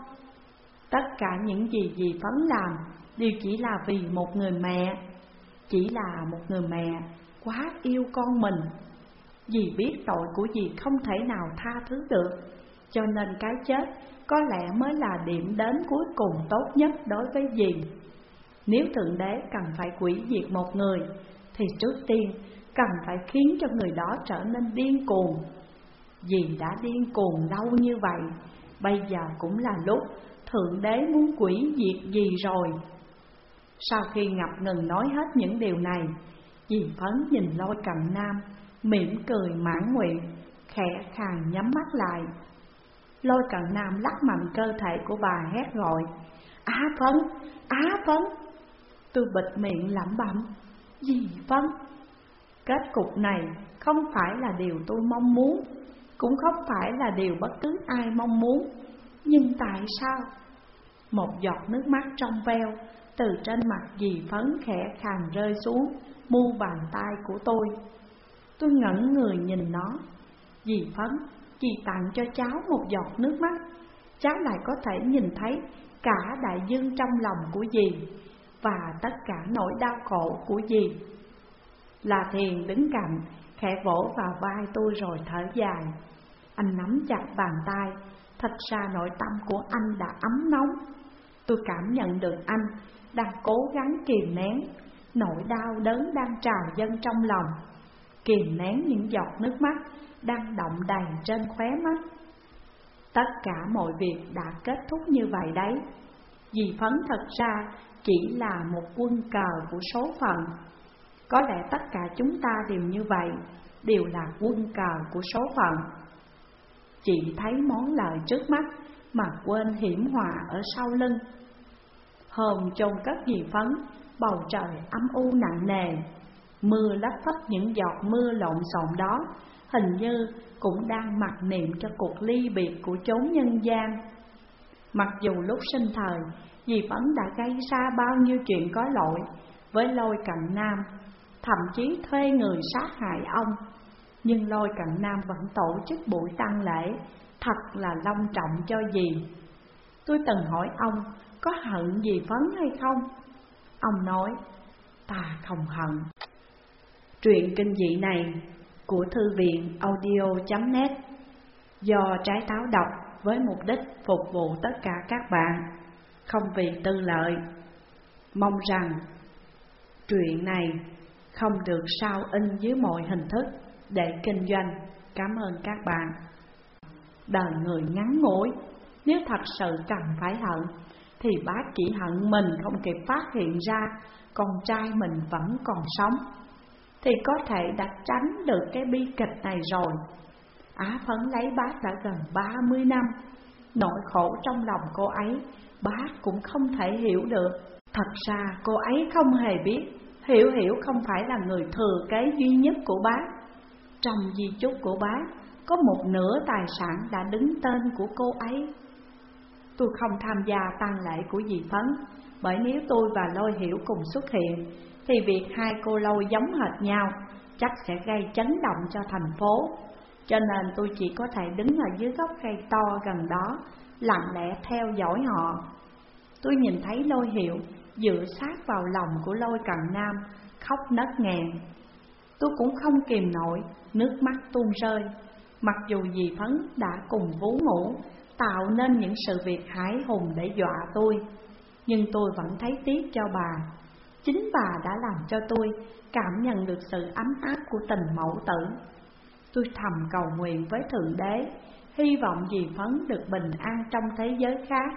Tất cả những gì dì Phấn làm đều chỉ là vì một người mẹ, Chỉ là một người mẹ quá yêu con mình. Dì biết tội của dì không thể nào tha thứ được, Cho nên cái chết có lẽ mới là điểm đến cuối cùng tốt nhất đối với dì. Nếu Thượng Đế cần phải quỷ diệt một người, Thì trước tiên cần phải khiến cho người đó trở nên điên cuồng. Dì đã điên cuồng lâu như vậy Bây giờ cũng là lúc Thượng Đế muốn quỷ diệt dì rồi. Sau khi ngập ngừng nói hết những điều này Dì Phấn nhìn lôi cận nam Mỉm cười mãn nguyện Khẽ khàng nhắm mắt lại. Lôi cận nam lắc mạnh cơ thể của bà hét gọi Á Phấn, Á Phấn! Tôi bịt miệng lẩm bẩm Dì Phấn Kết cục này không phải là điều tôi mong muốn. Cũng không phải là điều bất cứ ai mong muốn. Nhưng tại sao? Một giọt nước mắt trong veo từ trên mặt dì phấn khẽ khàng rơi xuống mu bàn tay của tôi. Tôi ngẩn người nhìn nó. Dì phấn, chỉ tặng cho cháu một giọt nước mắt. Cháu lại có thể nhìn thấy cả đại dương trong lòng của dì Và tất cả nỗi đau khổ của dì. Là thiền đứng cạnh, khẽ vỗ vào vai tôi rồi thở dài. Anh nắm chặt bàn tay. Thật ra nội tâm của anh đã ấm nóng. Tôi cảm nhận được anh đang cố gắng kìm nén Nỗi đau đớn đang trào dâng trong lòng, Kìm nén những giọt nước mắt đang động đầy trên khóe mắt. Tất cả mọi việc đã kết thúc như vậy đấy. Dì Phấn thật ra chỉ là một quân cờ của số phận. Có lẽ tất cả chúng ta đều như vậy, Đều là quân cờ của số phận. Chị thấy món lợi trước mắt Mà quên hiểm họa ở sau lưng. Hôm chôn cất dì Phấn, Bầu trời âm u nặng nề. Mưa lấp phấp những giọt mưa lộn xộn đó, Hình như cũng đang mặc niệm cho cuộc ly biệt của chốn nhân gian. Mặc dù lúc sinh thời Dì Phấn đã gây ra bao nhiêu chuyện có lỗi Với lôi cận nam, Thậm chí thuê người sát hại ông. Nhưng lôi cận nam vẫn tổ chức buổi tang lễ, Thật là long trọng cho gì Tôi từng hỏi ông, có hận gì Phấn hay không? Ông nói, ta không hận. Truyện kinh dị này của thư viện audio.net Do trái táo đọc với mục đích phục vụ tất cả các bạn, Không vì tư lợi. Mong rằng truyện này không được sao in dưới mọi hình thức để kinh doanh Cảm ơn các bạn Đời người ngắn ngủi Nếu thật sự cần phải hận Thì bác chỉ hận mình không kịp phát hiện ra Con trai mình vẫn còn sống thì có thể đã tránh được cái bi kịch này rồi. Á Phấn lấy bác đã gần 30 năm, nỗi khổ trong lòng cô ấy bác cũng không thể hiểu được. Thật ra cô ấy không hề biết, Hiểu Hiểu không phải là người thừa kế duy nhất của bác. Trong di chúc của bác có một nửa tài sản đã đứng tên của cô ấy. Tôi không tham gia tang lễ của dì Phấn, bởi nếu tôi và Lôi Hiểu cùng xuất hiện thì việc hai cô lâu giống hệt nhau chắc sẽ gây chấn động cho thành phố. Cho nên tôi chỉ có thể đứng ở dưới gốc cây to gần đó, lặng lẽ theo dõi họ. Tôi nhìn thấy lôi hiệu dựa sát vào lòng của lôi cận nam, khóc nấc nghẹn. Tôi cũng không kìm nổi, nước mắt tuôn rơi. Mặc dù dì Phấn đã cùng vú ngủ, tạo nên những sự việc hãi hùng để dọa tôi, nhưng tôi vẫn thấy tiếc cho bà. Chính bà đã làm cho tôi cảm nhận được sự ấm áp của tình mẫu tử Tôi thầm cầu nguyện với Thượng Đế Hy vọng dì Phấn được bình an trong thế giới khác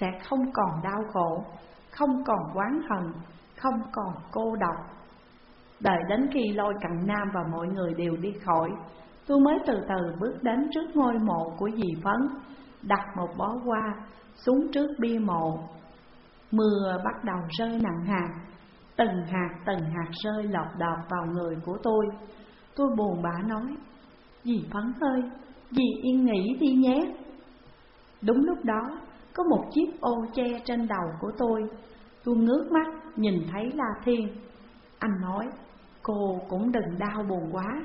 Sẽ không còn đau khổ, không còn oán hận, không còn cô độc Đợi đến khi lôi cận nam và mọi người đều đi khỏi Tôi mới từ từ bước đến trước ngôi mộ của dì Phấn Đặt một bó hoa xuống trước bia mộ. Mưa bắt đầu rơi nặng hạt Từng hạt từng hạt rơi lọt đọt vào người của tôi. Tôi buồn bã nói Dì Phấn ơi, dì yên nghỉ đi nhé. Đúng lúc đó, có một chiếc ô che trên đầu của tôi. Tôi ngước mắt, nhìn thấy La Thiên. Anh nói, cô cũng đừng đau buồn quá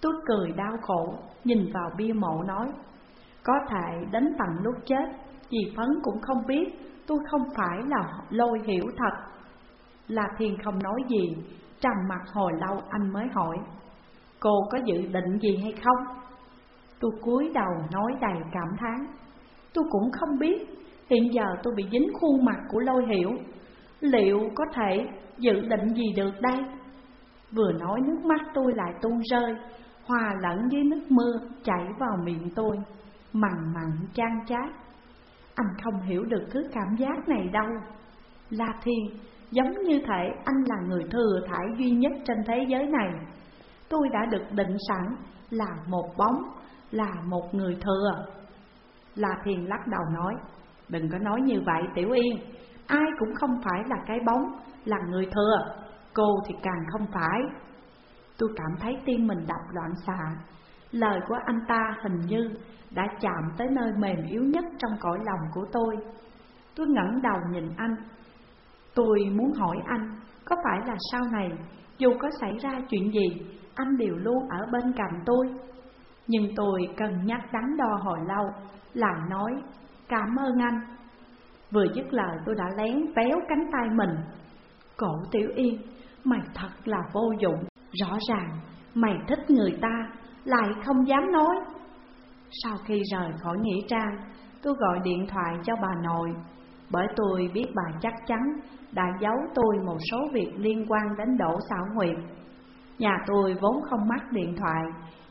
Tôi cười đau khổ, nhìn vào bia mộ nói Có thể đến tận lúc chết, dì Phấn cũng không biết tôi không phải là lôi hiểu thật là Thiên không nói gì, trầm mặt hồi lâu anh mới hỏi Cô có dự định gì hay không? Tôi cúi đầu nói đầy cảm thán Tôi cũng không biết, hiện giờ tôi bị dính khuôn mặt của lôi hiểu Liệu có thể dự định gì được đây? Vừa nói nước mắt tôi lại tuôn rơi Hòa lẫn với nước mưa chảy vào miệng tôi Mặn mặn chan chát. Anh không hiểu được thứ cảm giác này đâu. La Thiên Giống như thể anh là người thừa thải duy nhất trên thế giới này. Tôi đã được định sẵn là một bóng, là một người thừa. La Thiên lắc đầu nói Đừng có nói như vậy Tiểu Yên. Ai cũng không phải là cái bóng, là người thừa. Cô thì càng không phải Tôi cảm thấy tim mình đập loạn xạ Lời của anh ta hình như đã chạm tới nơi mềm yếu nhất trong cõi lòng của tôi Tôi ngẩng đầu nhìn anh Tôi muốn hỏi anh, có phải là sau này, dù có xảy ra chuyện gì, anh đều luôn ở bên cạnh tôi? Nhưng tôi cần nhắc đắn đo hồi lâu, lại nói, cảm ơn anh. Vừa dứt lời tôi đã lén véo cánh tay mình. Cổ tiểu yên, mày thật là vô dụng, rõ ràng mày thích người ta, lại không dám nói. Sau khi rời khỏi Nghĩa Trang, tôi gọi điện thoại cho bà nội. Bởi tôi biết bà chắc chắn đã giấu tôi một số việc liên quan đến đổ Xảo Nguyệt. Nhà tôi vốn không mắc điện thoại,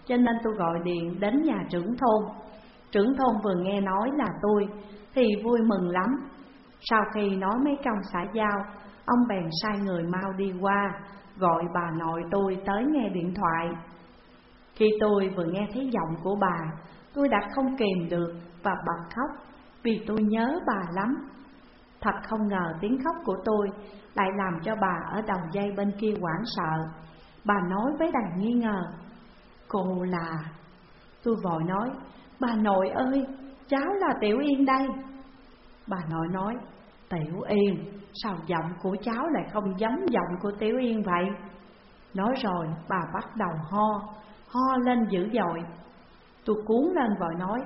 cho nên tôi gọi điện đến nhà trưởng thôn. Trưởng thôn vừa nghe nói là tôi thì vui mừng lắm. Sau khi nói mấy câu xã giao, ông bèn sai người mau đi qua Gọi bà nội tôi tới nghe điện thoại. Khi tôi vừa nghe thấy giọng của bà Tôi đã không kìm được và bật khóc Vì tôi nhớ bà lắm. Thật không ngờ tiếng khóc của tôi Lại làm cho bà ở đầu dây bên kia hoảng sợ. Bà nói với đầy nghi ngờ Cô là... Tôi vội nói Bà nội ơi, cháu là Tiểu Yên đây. Bà nội nói Tiểu Yên, sao giọng của cháu lại không giống giọng của Tiểu Yên vậy? Nói rồi bà bắt đầu ho, ho lên dữ dội Tôi cuốn lên vội nói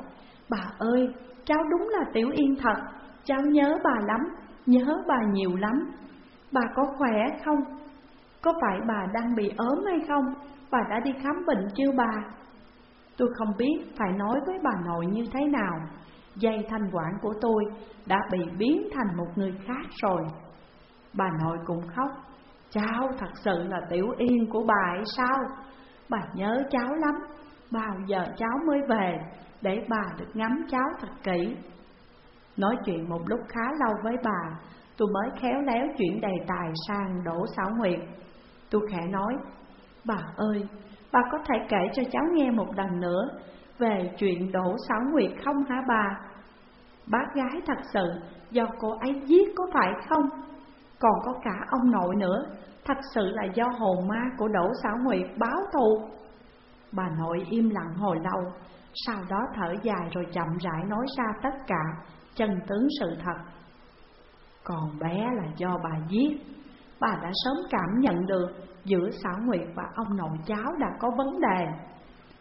Bà ơi, cháu đúng là Tiểu Yên thật Cháu nhớ bà lắm, nhớ bà nhiều lắm Bà có khỏe không? Có phải bà đang bị ốm hay không? Bà đã đi khám bệnh chưa bà? Tôi không biết phải nói với bà nội như thế nào Dây thanh quản của tôi đã bị biến thành một người khác rồi. Bà nội cũng khóc. Cháu thật sự là tiểu yên của bà ấy sao? Bà nhớ cháu lắm. Bao giờ cháu mới về Để bà được ngắm cháu thật kỹ? Nói chuyện một lúc khá lâu với bà Tôi mới khéo léo chuyển đề tài sang Đỗ Xảo Nguyệt. Tôi khẽ nói Bà ơi, bà có thể kể cho cháu nghe một lần nữa. Về chuyện đổ Sáu Nguyệt không hả bà? Bác gái thật sự, do cô ấy giết có phải không? Còn có cả ông nội nữa, Thật sự là do hồn ma của Đỗ Xảo Nguyệt báo thù Bà nội im lặng hồi lâu, Sau đó thở dài rồi chậm rãi nói ra tất cả, Chân tướng sự thật Còn bé là do bà giết, Bà đã sớm cảm nhận được Giữa xảo nguyệt và ông nội cháu đã có vấn đề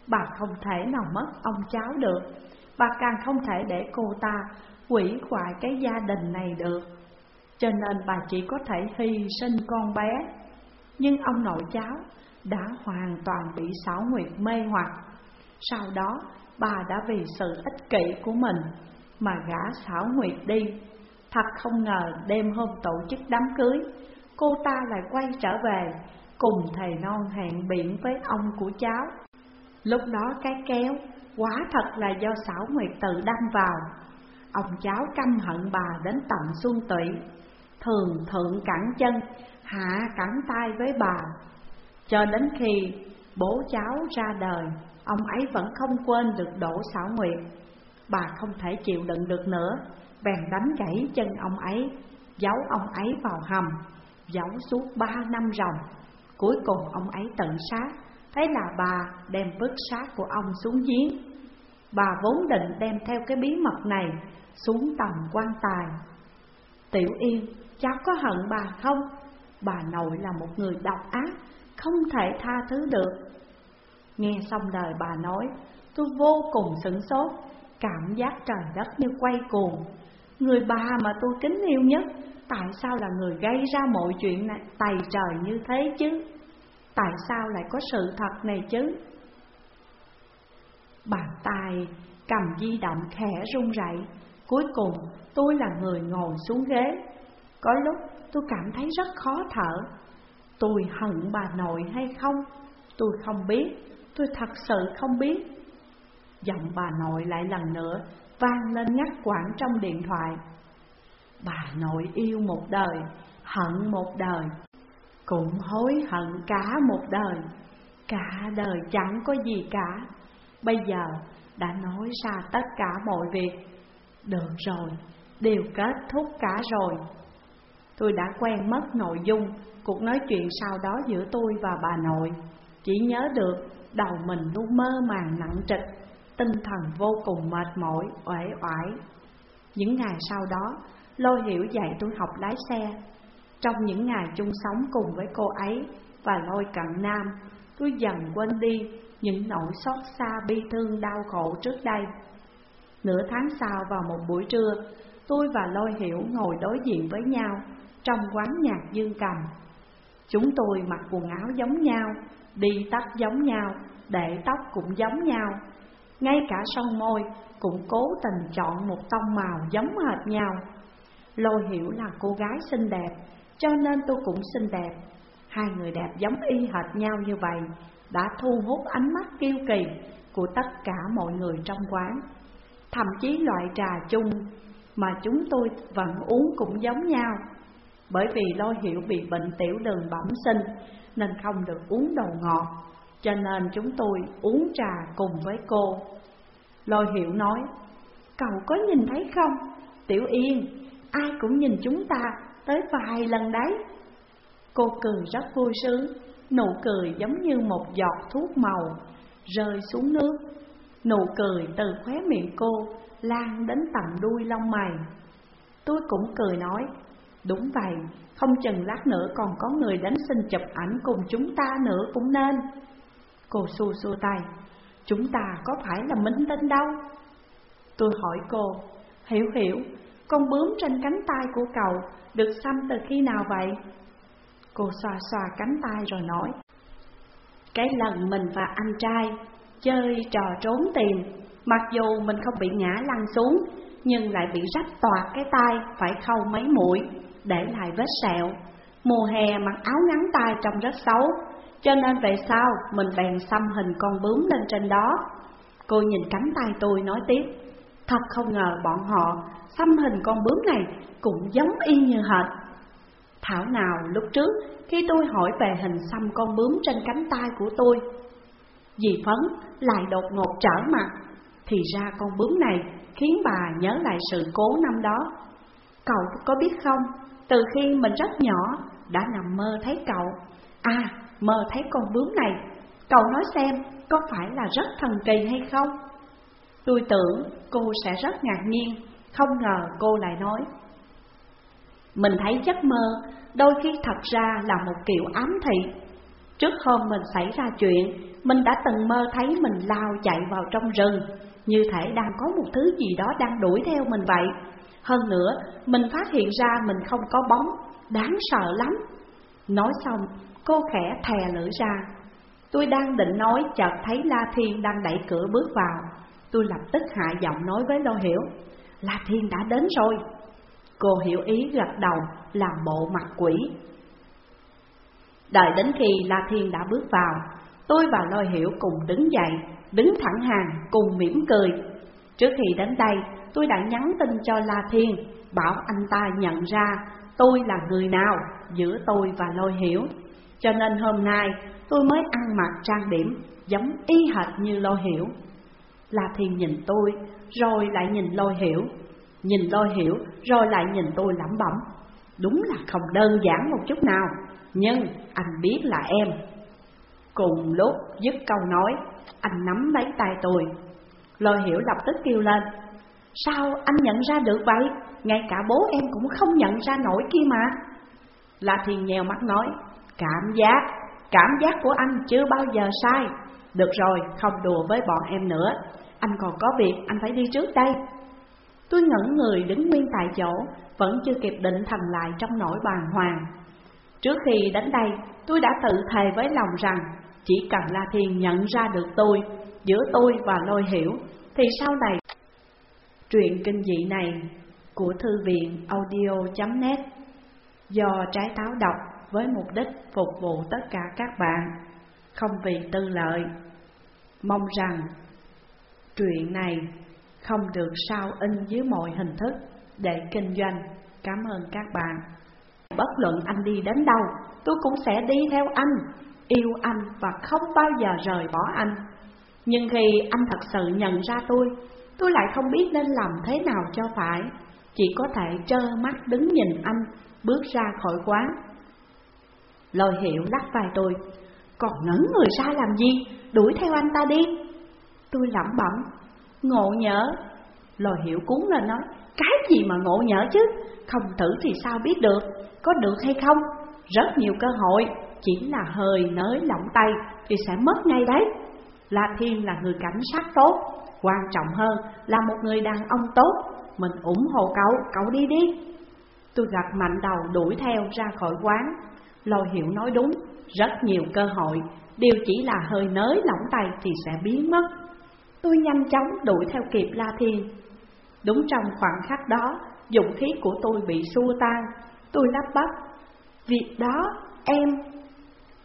Bà không thể nào mất ông cháu được. Bà càng không thể để cô ta quỷ hoại cái gia đình này được. Cho nên bà chỉ có thể hy sinh con bé. Nhưng ông nội cháu đã hoàn toàn bị xảo nguyệt mê hoặc. Sau đó, bà đã vì sự ích kỷ của mình mà gã xảo nguyệt đi. Thật không ngờ đêm hôm tổ chức đám cưới, Cô ta lại quay trở về, cùng thầy non hẹn biển với ông của cháu. Lúc đó cái kéo quá thật là do xảo nguyệt tự đâm vào. Ông cháu căm hận bà đến tận xuân tụy Thường thượng cẳng chân, hạ cẳng tay với bà. Cho đến khi bố cháu ra đời, ông ấy vẫn không quên được đổ xảo nguyệt. Bà không thể chịu đựng được nữa, bèn đánh gãy chân ông ấy, giấu ông ấy vào hầm, giấu suốt ba năm ròng. Cuối cùng ông ấy tự sát, thế là bà đem vứt xác của ông xuống giếng. Bà vốn định đem theo cái bí mật này xuống tầm quan tài. Tiểu Yên, cháu có hận bà không? Bà nội là một người độc ác, không thể tha thứ được. Nghe xong lời bà nói, tôi vô cùng sửng sốt, cảm giác trời đất như quay cuồng. Người bà mà tôi kính yêu nhất, tại sao là người gây ra mọi chuyện này tày trời như thế chứ? Tại sao lại có sự thật này chứ? Bàn tay cầm di động khẽ run rẩy. Cuối cùng tôi là người ngồi xuống ghế. Có lúc tôi cảm thấy rất khó thở Tôi hận bà nội hay không? Tôi không biết, tôi thật sự không biết Giọng bà nội lại lần nữa vang lên ngắt quãng trong điện thoại Bà nội yêu một đời, hận một đời cũng hối hận cả một đời. Cả đời chẳng có gì cả. Bây giờ đã nói ra tất cả mọi việc. Được rồi, đều kết thúc cả rồi. Tôi đã quen mất nội dung cuộc nói chuyện sau đó giữa tôi và bà nội. Chỉ nhớ được đầu mình luôn mơ màng nặng trịch Tinh thần vô cùng mệt mỏi, uể oải. Những ngày sau đó, Lôi Hiểu dạy tôi học lái xe. Trong những ngày chung sống cùng với cô ấy và Lôi Cận Nam Tôi dần quên đi những nỗi xót xa bi thương đau khổ trước đây. Nửa tháng sau vào một buổi trưa Tôi và Lôi Hiểu ngồi đối diện với nhau Trong quán nhạc dương cầm. Chúng tôi mặc quần áo giống nhau, đi tóc giống nhau, để tóc cũng giống nhau. Ngay cả son môi cũng cố tình chọn một tông màu giống hệt nhau. Lôi hiểu là cô gái xinh đẹp, cho nên tôi cũng xinh đẹp. Hai người đẹp giống y hệt nhau như vậy, đã thu hút ánh mắt kiêu kỳ của tất cả mọi người trong quán. Thậm chí loại trà chung mà chúng tôi vẫn uống cũng giống nhau. Bởi vì lôi hiểu bị bệnh tiểu đường bẩm sinh nên không được uống đồ ngọt, cho nên chúng tôi uống trà cùng với cô. Lôi hiểu nói, cậu có nhìn thấy không? Tiểu Yên, ai cũng nhìn chúng ta tới vài lần đấy. Cô cười rất vui sướng, nụ cười giống như một giọt thuốc màu rơi xuống nước. Nụ cười từ khóe miệng cô lan đến tận đuôi lông mày. Tôi cũng cười nói, đúng vậy, không chừng lát nữa còn có người đến xin chụp ảnh cùng chúng ta nữa cũng nên. Cô xua xua tay, chúng ta có phải là minh tinh đâu? Tôi hỏi cô, hiểu hiểu, con bướm trên cánh tay của cậu được xăm từ khi nào vậy? Cô xoa xoa cánh tay rồi nói, cái lần mình và anh trai chơi trò trốn tìm, mặc dù mình không bị ngã lăn xuống, nhưng lại bị rách toạc cái tay phải khâu mấy mũi, để lại vết sẹo. Mùa hè mặc áo ngắn tay trông rất xấu, cho nên về sau mình bèn xăm hình con bướm lên trên đó. Cô nhìn cánh tay tôi nói tiếp, thật không ngờ bọn họ xăm hình con bướm này cũng giống y như hệt. Thảo nào lúc trước khi tôi hỏi về hình xăm con bướm trên cánh tay của tôi, dì Phấn lại đột ngột trở mặt, thì ra con bướm này khiến bà nhớ lại sự cố năm đó. Cậu có biết không, từ khi mình rất nhỏ đã nằm mơ thấy cậu, à mơ thấy con bướm này, cậu nói xem có phải là rất thần kỳ hay không? Tôi tưởng cô sẽ rất ngạc nhiên, không ngờ cô lại nói. Mình thấy giấc mơ đôi khi thật ra là một kiểu ám thị. Trước hôm mình xảy ra chuyện, mình đã từng mơ thấy mình lao chạy vào trong rừng, như thể đang có một thứ gì đó đang đuổi theo mình vậy. Hơn nữa, mình phát hiện ra mình không có bóng, đáng sợ lắm. Nói xong, cô khẽ thè lưỡi ra. Tôi đang định nói chợt thấy La Thiên đang đẩy cửa bước vào. Tôi lập tức hạ giọng nói với Lô Hiểu, La Thiên đã đến rồi. Cô hiểu ý gật đầu làm bộ mặt quỷ. Đợi đến khi La Thiên đã bước vào, tôi và Lôi Hiểu cùng đứng dậy, đứng thẳng hàng cùng mỉm cười. Trước khi đến đây, tôi đã nhắn tin cho La Thiên, bảo anh ta nhận ra tôi là người nào giữa tôi và Lôi Hiểu. Cho nên hôm nay tôi mới ăn mặc trang điểm giống y hệt như Lôi Hiểu. La Thiên nhìn tôi, rồi lại nhìn Lôi Hiểu, nhìn Lôi Hiểu, rồi lại nhìn tôi lẩm bẩm. Đúng là không đơn giản một chút nào, nhưng anh biết là em. Cùng lúc dứt câu nói, anh nắm lấy tay tôi. Lôi Hiểu lập tức kêu lên, Sao anh nhận ra được vậy? Ngay cả bố em cũng không nhận ra nổi kia mà La Thiên nhèo mắt nói Cảm giác, cảm giác của anh chưa bao giờ sai được rồi, không đùa với bọn em nữa. Anh còn có việc, anh phải đi trước đây. Tôi ngẩn người đứng nguyên tại chỗ Vẫn chưa kịp định thần lại trong nỗi bàng hoàng. Trước khi đến đây, tôi đã tự thề với lòng rằng Chỉ cần La Thiên nhận ra được tôi Giữa tôi và lôi hiểu Thì sau này Truyện kinh dị này của thư viện audio.net do trái táo đọc với mục đích phục vụ tất cả các bạn, không vì tư lợi. Mong rằng chuyện này không được sao in dưới mọi hình thức để kinh doanh. Cảm ơn các bạn. Bất luận anh đi đến đâu, tôi cũng sẽ đi theo anh, yêu anh và không bao giờ rời bỏ anh. Nhưng khi anh thật sự nhận ra tôi, tôi lại không biết nên làm thế nào cho phải chỉ có thể trơ mắt đứng nhìn anh bước ra khỏi quán. Lôi hiệu lắc vai tôi, còn ngẩn người ra làm gì, đuổi theo anh ta đi. Tôi lẩm bẩm, ngộ nhỡ. lò hiệu cuốn lên nói, cái gì mà ngộ nhỡ chứ, không thử thì sao biết được, có được hay không? Rất nhiều cơ hội, chỉ là hơi nới lỏng tay thì sẽ mất ngay đấy. La Thiên là người cảnh sát tốt, quan trọng hơn là một người đàn ông tốt mình ủng hộ cậu, cậu đi đi Tôi gật mạnh đầu đuổi theo ra khỏi quán Lôi hiểu nói đúng, rất nhiều cơ hội. Điều chỉ là hơi nới lỏng tay thì sẽ biến mất. Tôi nhanh chóng đuổi theo kịp La Thiên. Đúng trong khoảng khắc đó, Dụng khí của tôi bị xua tan. Tôi lắp bắp, Việc đó, em.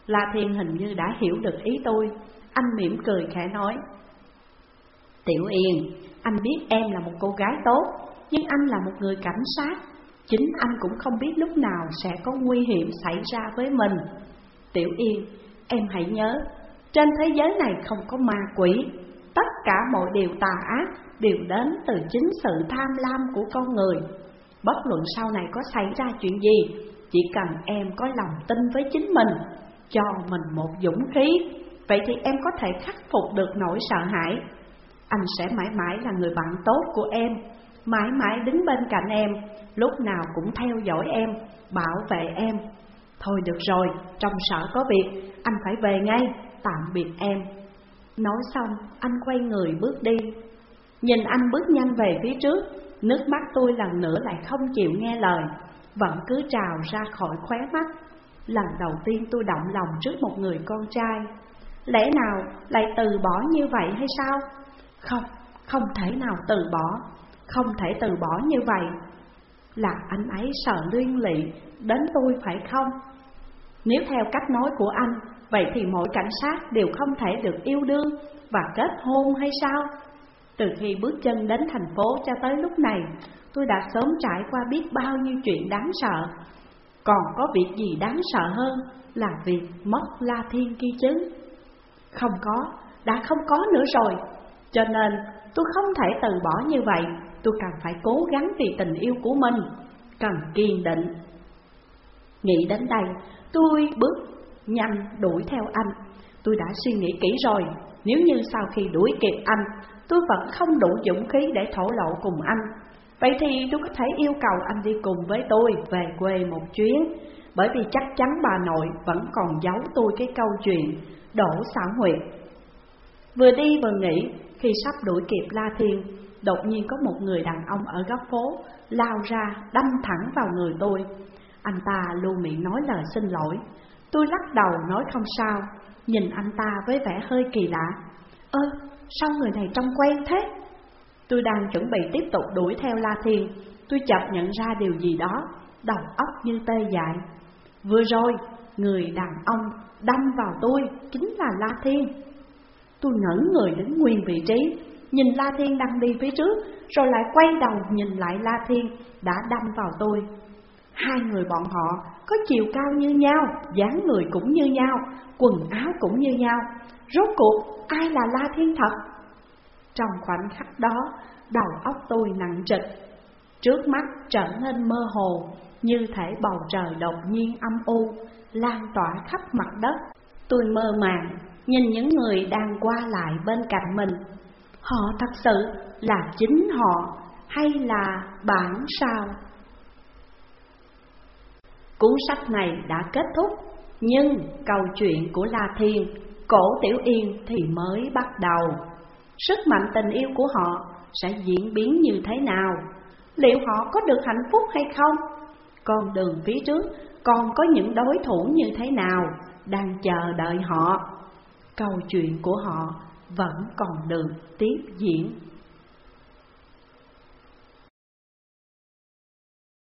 La Thiên hình như đã hiểu được ý tôi. Anh mỉm cười khẽ nói, Tiểu Yên, Anh biết em là một cô gái tốt, Nhưng anh là một người cảnh sát. Chính anh cũng không biết lúc nào sẽ có nguy hiểm xảy ra với mình. Tiểu Yên, Em hãy nhớ, Trên thế giới này không có ma quỷ. Tất cả mọi điều tà ác Đều đến từ chính sự tham lam của con người. Bất luận sau này có xảy ra chuyện gì, Chỉ cần em có lòng tin với chính mình, Cho mình một dũng khí, Vậy thì em có thể khắc phục được nỗi sợ hãi. Anh sẽ mãi mãi là người bạn tốt của em, Mãi mãi đứng bên cạnh em, Lúc nào cũng theo dõi em, Bảo vệ em Thôi được rồi, trong sở có việc Anh phải về ngay, tạm biệt em. Nói xong, anh quay người bước đi. Nhìn anh bước nhanh về phía trước Nước mắt tôi lần nữa lại không chịu nghe lời. Vẫn cứ trào ra khỏi khóe mắt. Lần đầu tiên tôi động lòng trước một người con trai. Lẽ nào lại từ bỏ như vậy hay sao? Không, không thể nào từ bỏ. Không thể từ bỏ như vậy. Là anh ấy sợ liên lụy đến tôi phải không? Nếu theo cách nói của anh Vậy thì mỗi cảnh sát đều không thể được yêu đương và kết hôn hay sao? Từ khi bước chân đến thành phố cho tới lúc này Tôi đã sớm trải qua biết bao nhiêu chuyện đáng sợ. Còn có việc gì đáng sợ hơn là việc mất La Thiên kia chứ? Không có, đã không có nữa rồi. Cho nên tôi không thể từ bỏ như vậy. Tôi cần phải cố gắng vì tình yêu của mình Cần kiên định. Nghĩ đến đây, tôi bước nhanh đuổi theo anh. Tôi đã suy nghĩ kỹ rồi. Nếu như sau khi đuổi kịp anh, Tôi vẫn không đủ dũng khí để thổ lộ cùng anh. Vậy thì tôi có thể yêu cầu anh đi cùng với tôi về quê một chuyến. Bởi vì chắc chắn bà nội vẫn còn giấu tôi cái câu chuyện đổ xảo huyệt Vừa đi vừa nghĩ, khi sắp đuổi kịp La Thiên, Đột nhiên có một người đàn ông ở góc phố lao ra đâm thẳng vào người tôi. Anh ta luôn miệng nói lời xin lỗi. Tôi lắc đầu nói không sao. Nhìn anh ta với vẻ hơi kỳ lạ. Ơ, sao người này trông quen thế? Tôi đang chuẩn bị tiếp tục đuổi theo La Thiên. Tôi chợt nhận ra điều gì đó. Đầu óc như tê dại. Vừa rồi, người đàn ông đâm vào tôi chính là La Thiên. Tôi ngẩn người đứng nguyên vị trí. Nhìn La Thiên đang đi phía trước Rồi lại quay đầu nhìn lại La Thiên đã đâm vào tôi. Hai người bọn họ có chiều cao như nhau, dáng người cũng như nhau, quần áo cũng như nhau. Rốt cuộc ai là La Thiên thật? Trong khoảnh khắc đó, đầu óc tôi nặng trịch. Trước mắt trở nên mơ hồ, như thể bầu trời đột nhiên âm u, lan tỏa khắp mặt đất. Tôi mơ màng, nhìn những người đang qua lại bên cạnh mình. Họ thật sự là chính họ hay là bản sao? Cuốn sách này đã kết thúc, nhưng câu chuyện của La Thiên, Cổ Tiểu Yên thì mới bắt đầu. Sức mạnh tình yêu của họ sẽ diễn biến như thế nào? Liệu họ có được hạnh phúc hay không? Con đường phía trước còn có những đối thủ như thế nào đang chờ đợi họ? Câu chuyện của họ vẫn còn được tiếp diễn.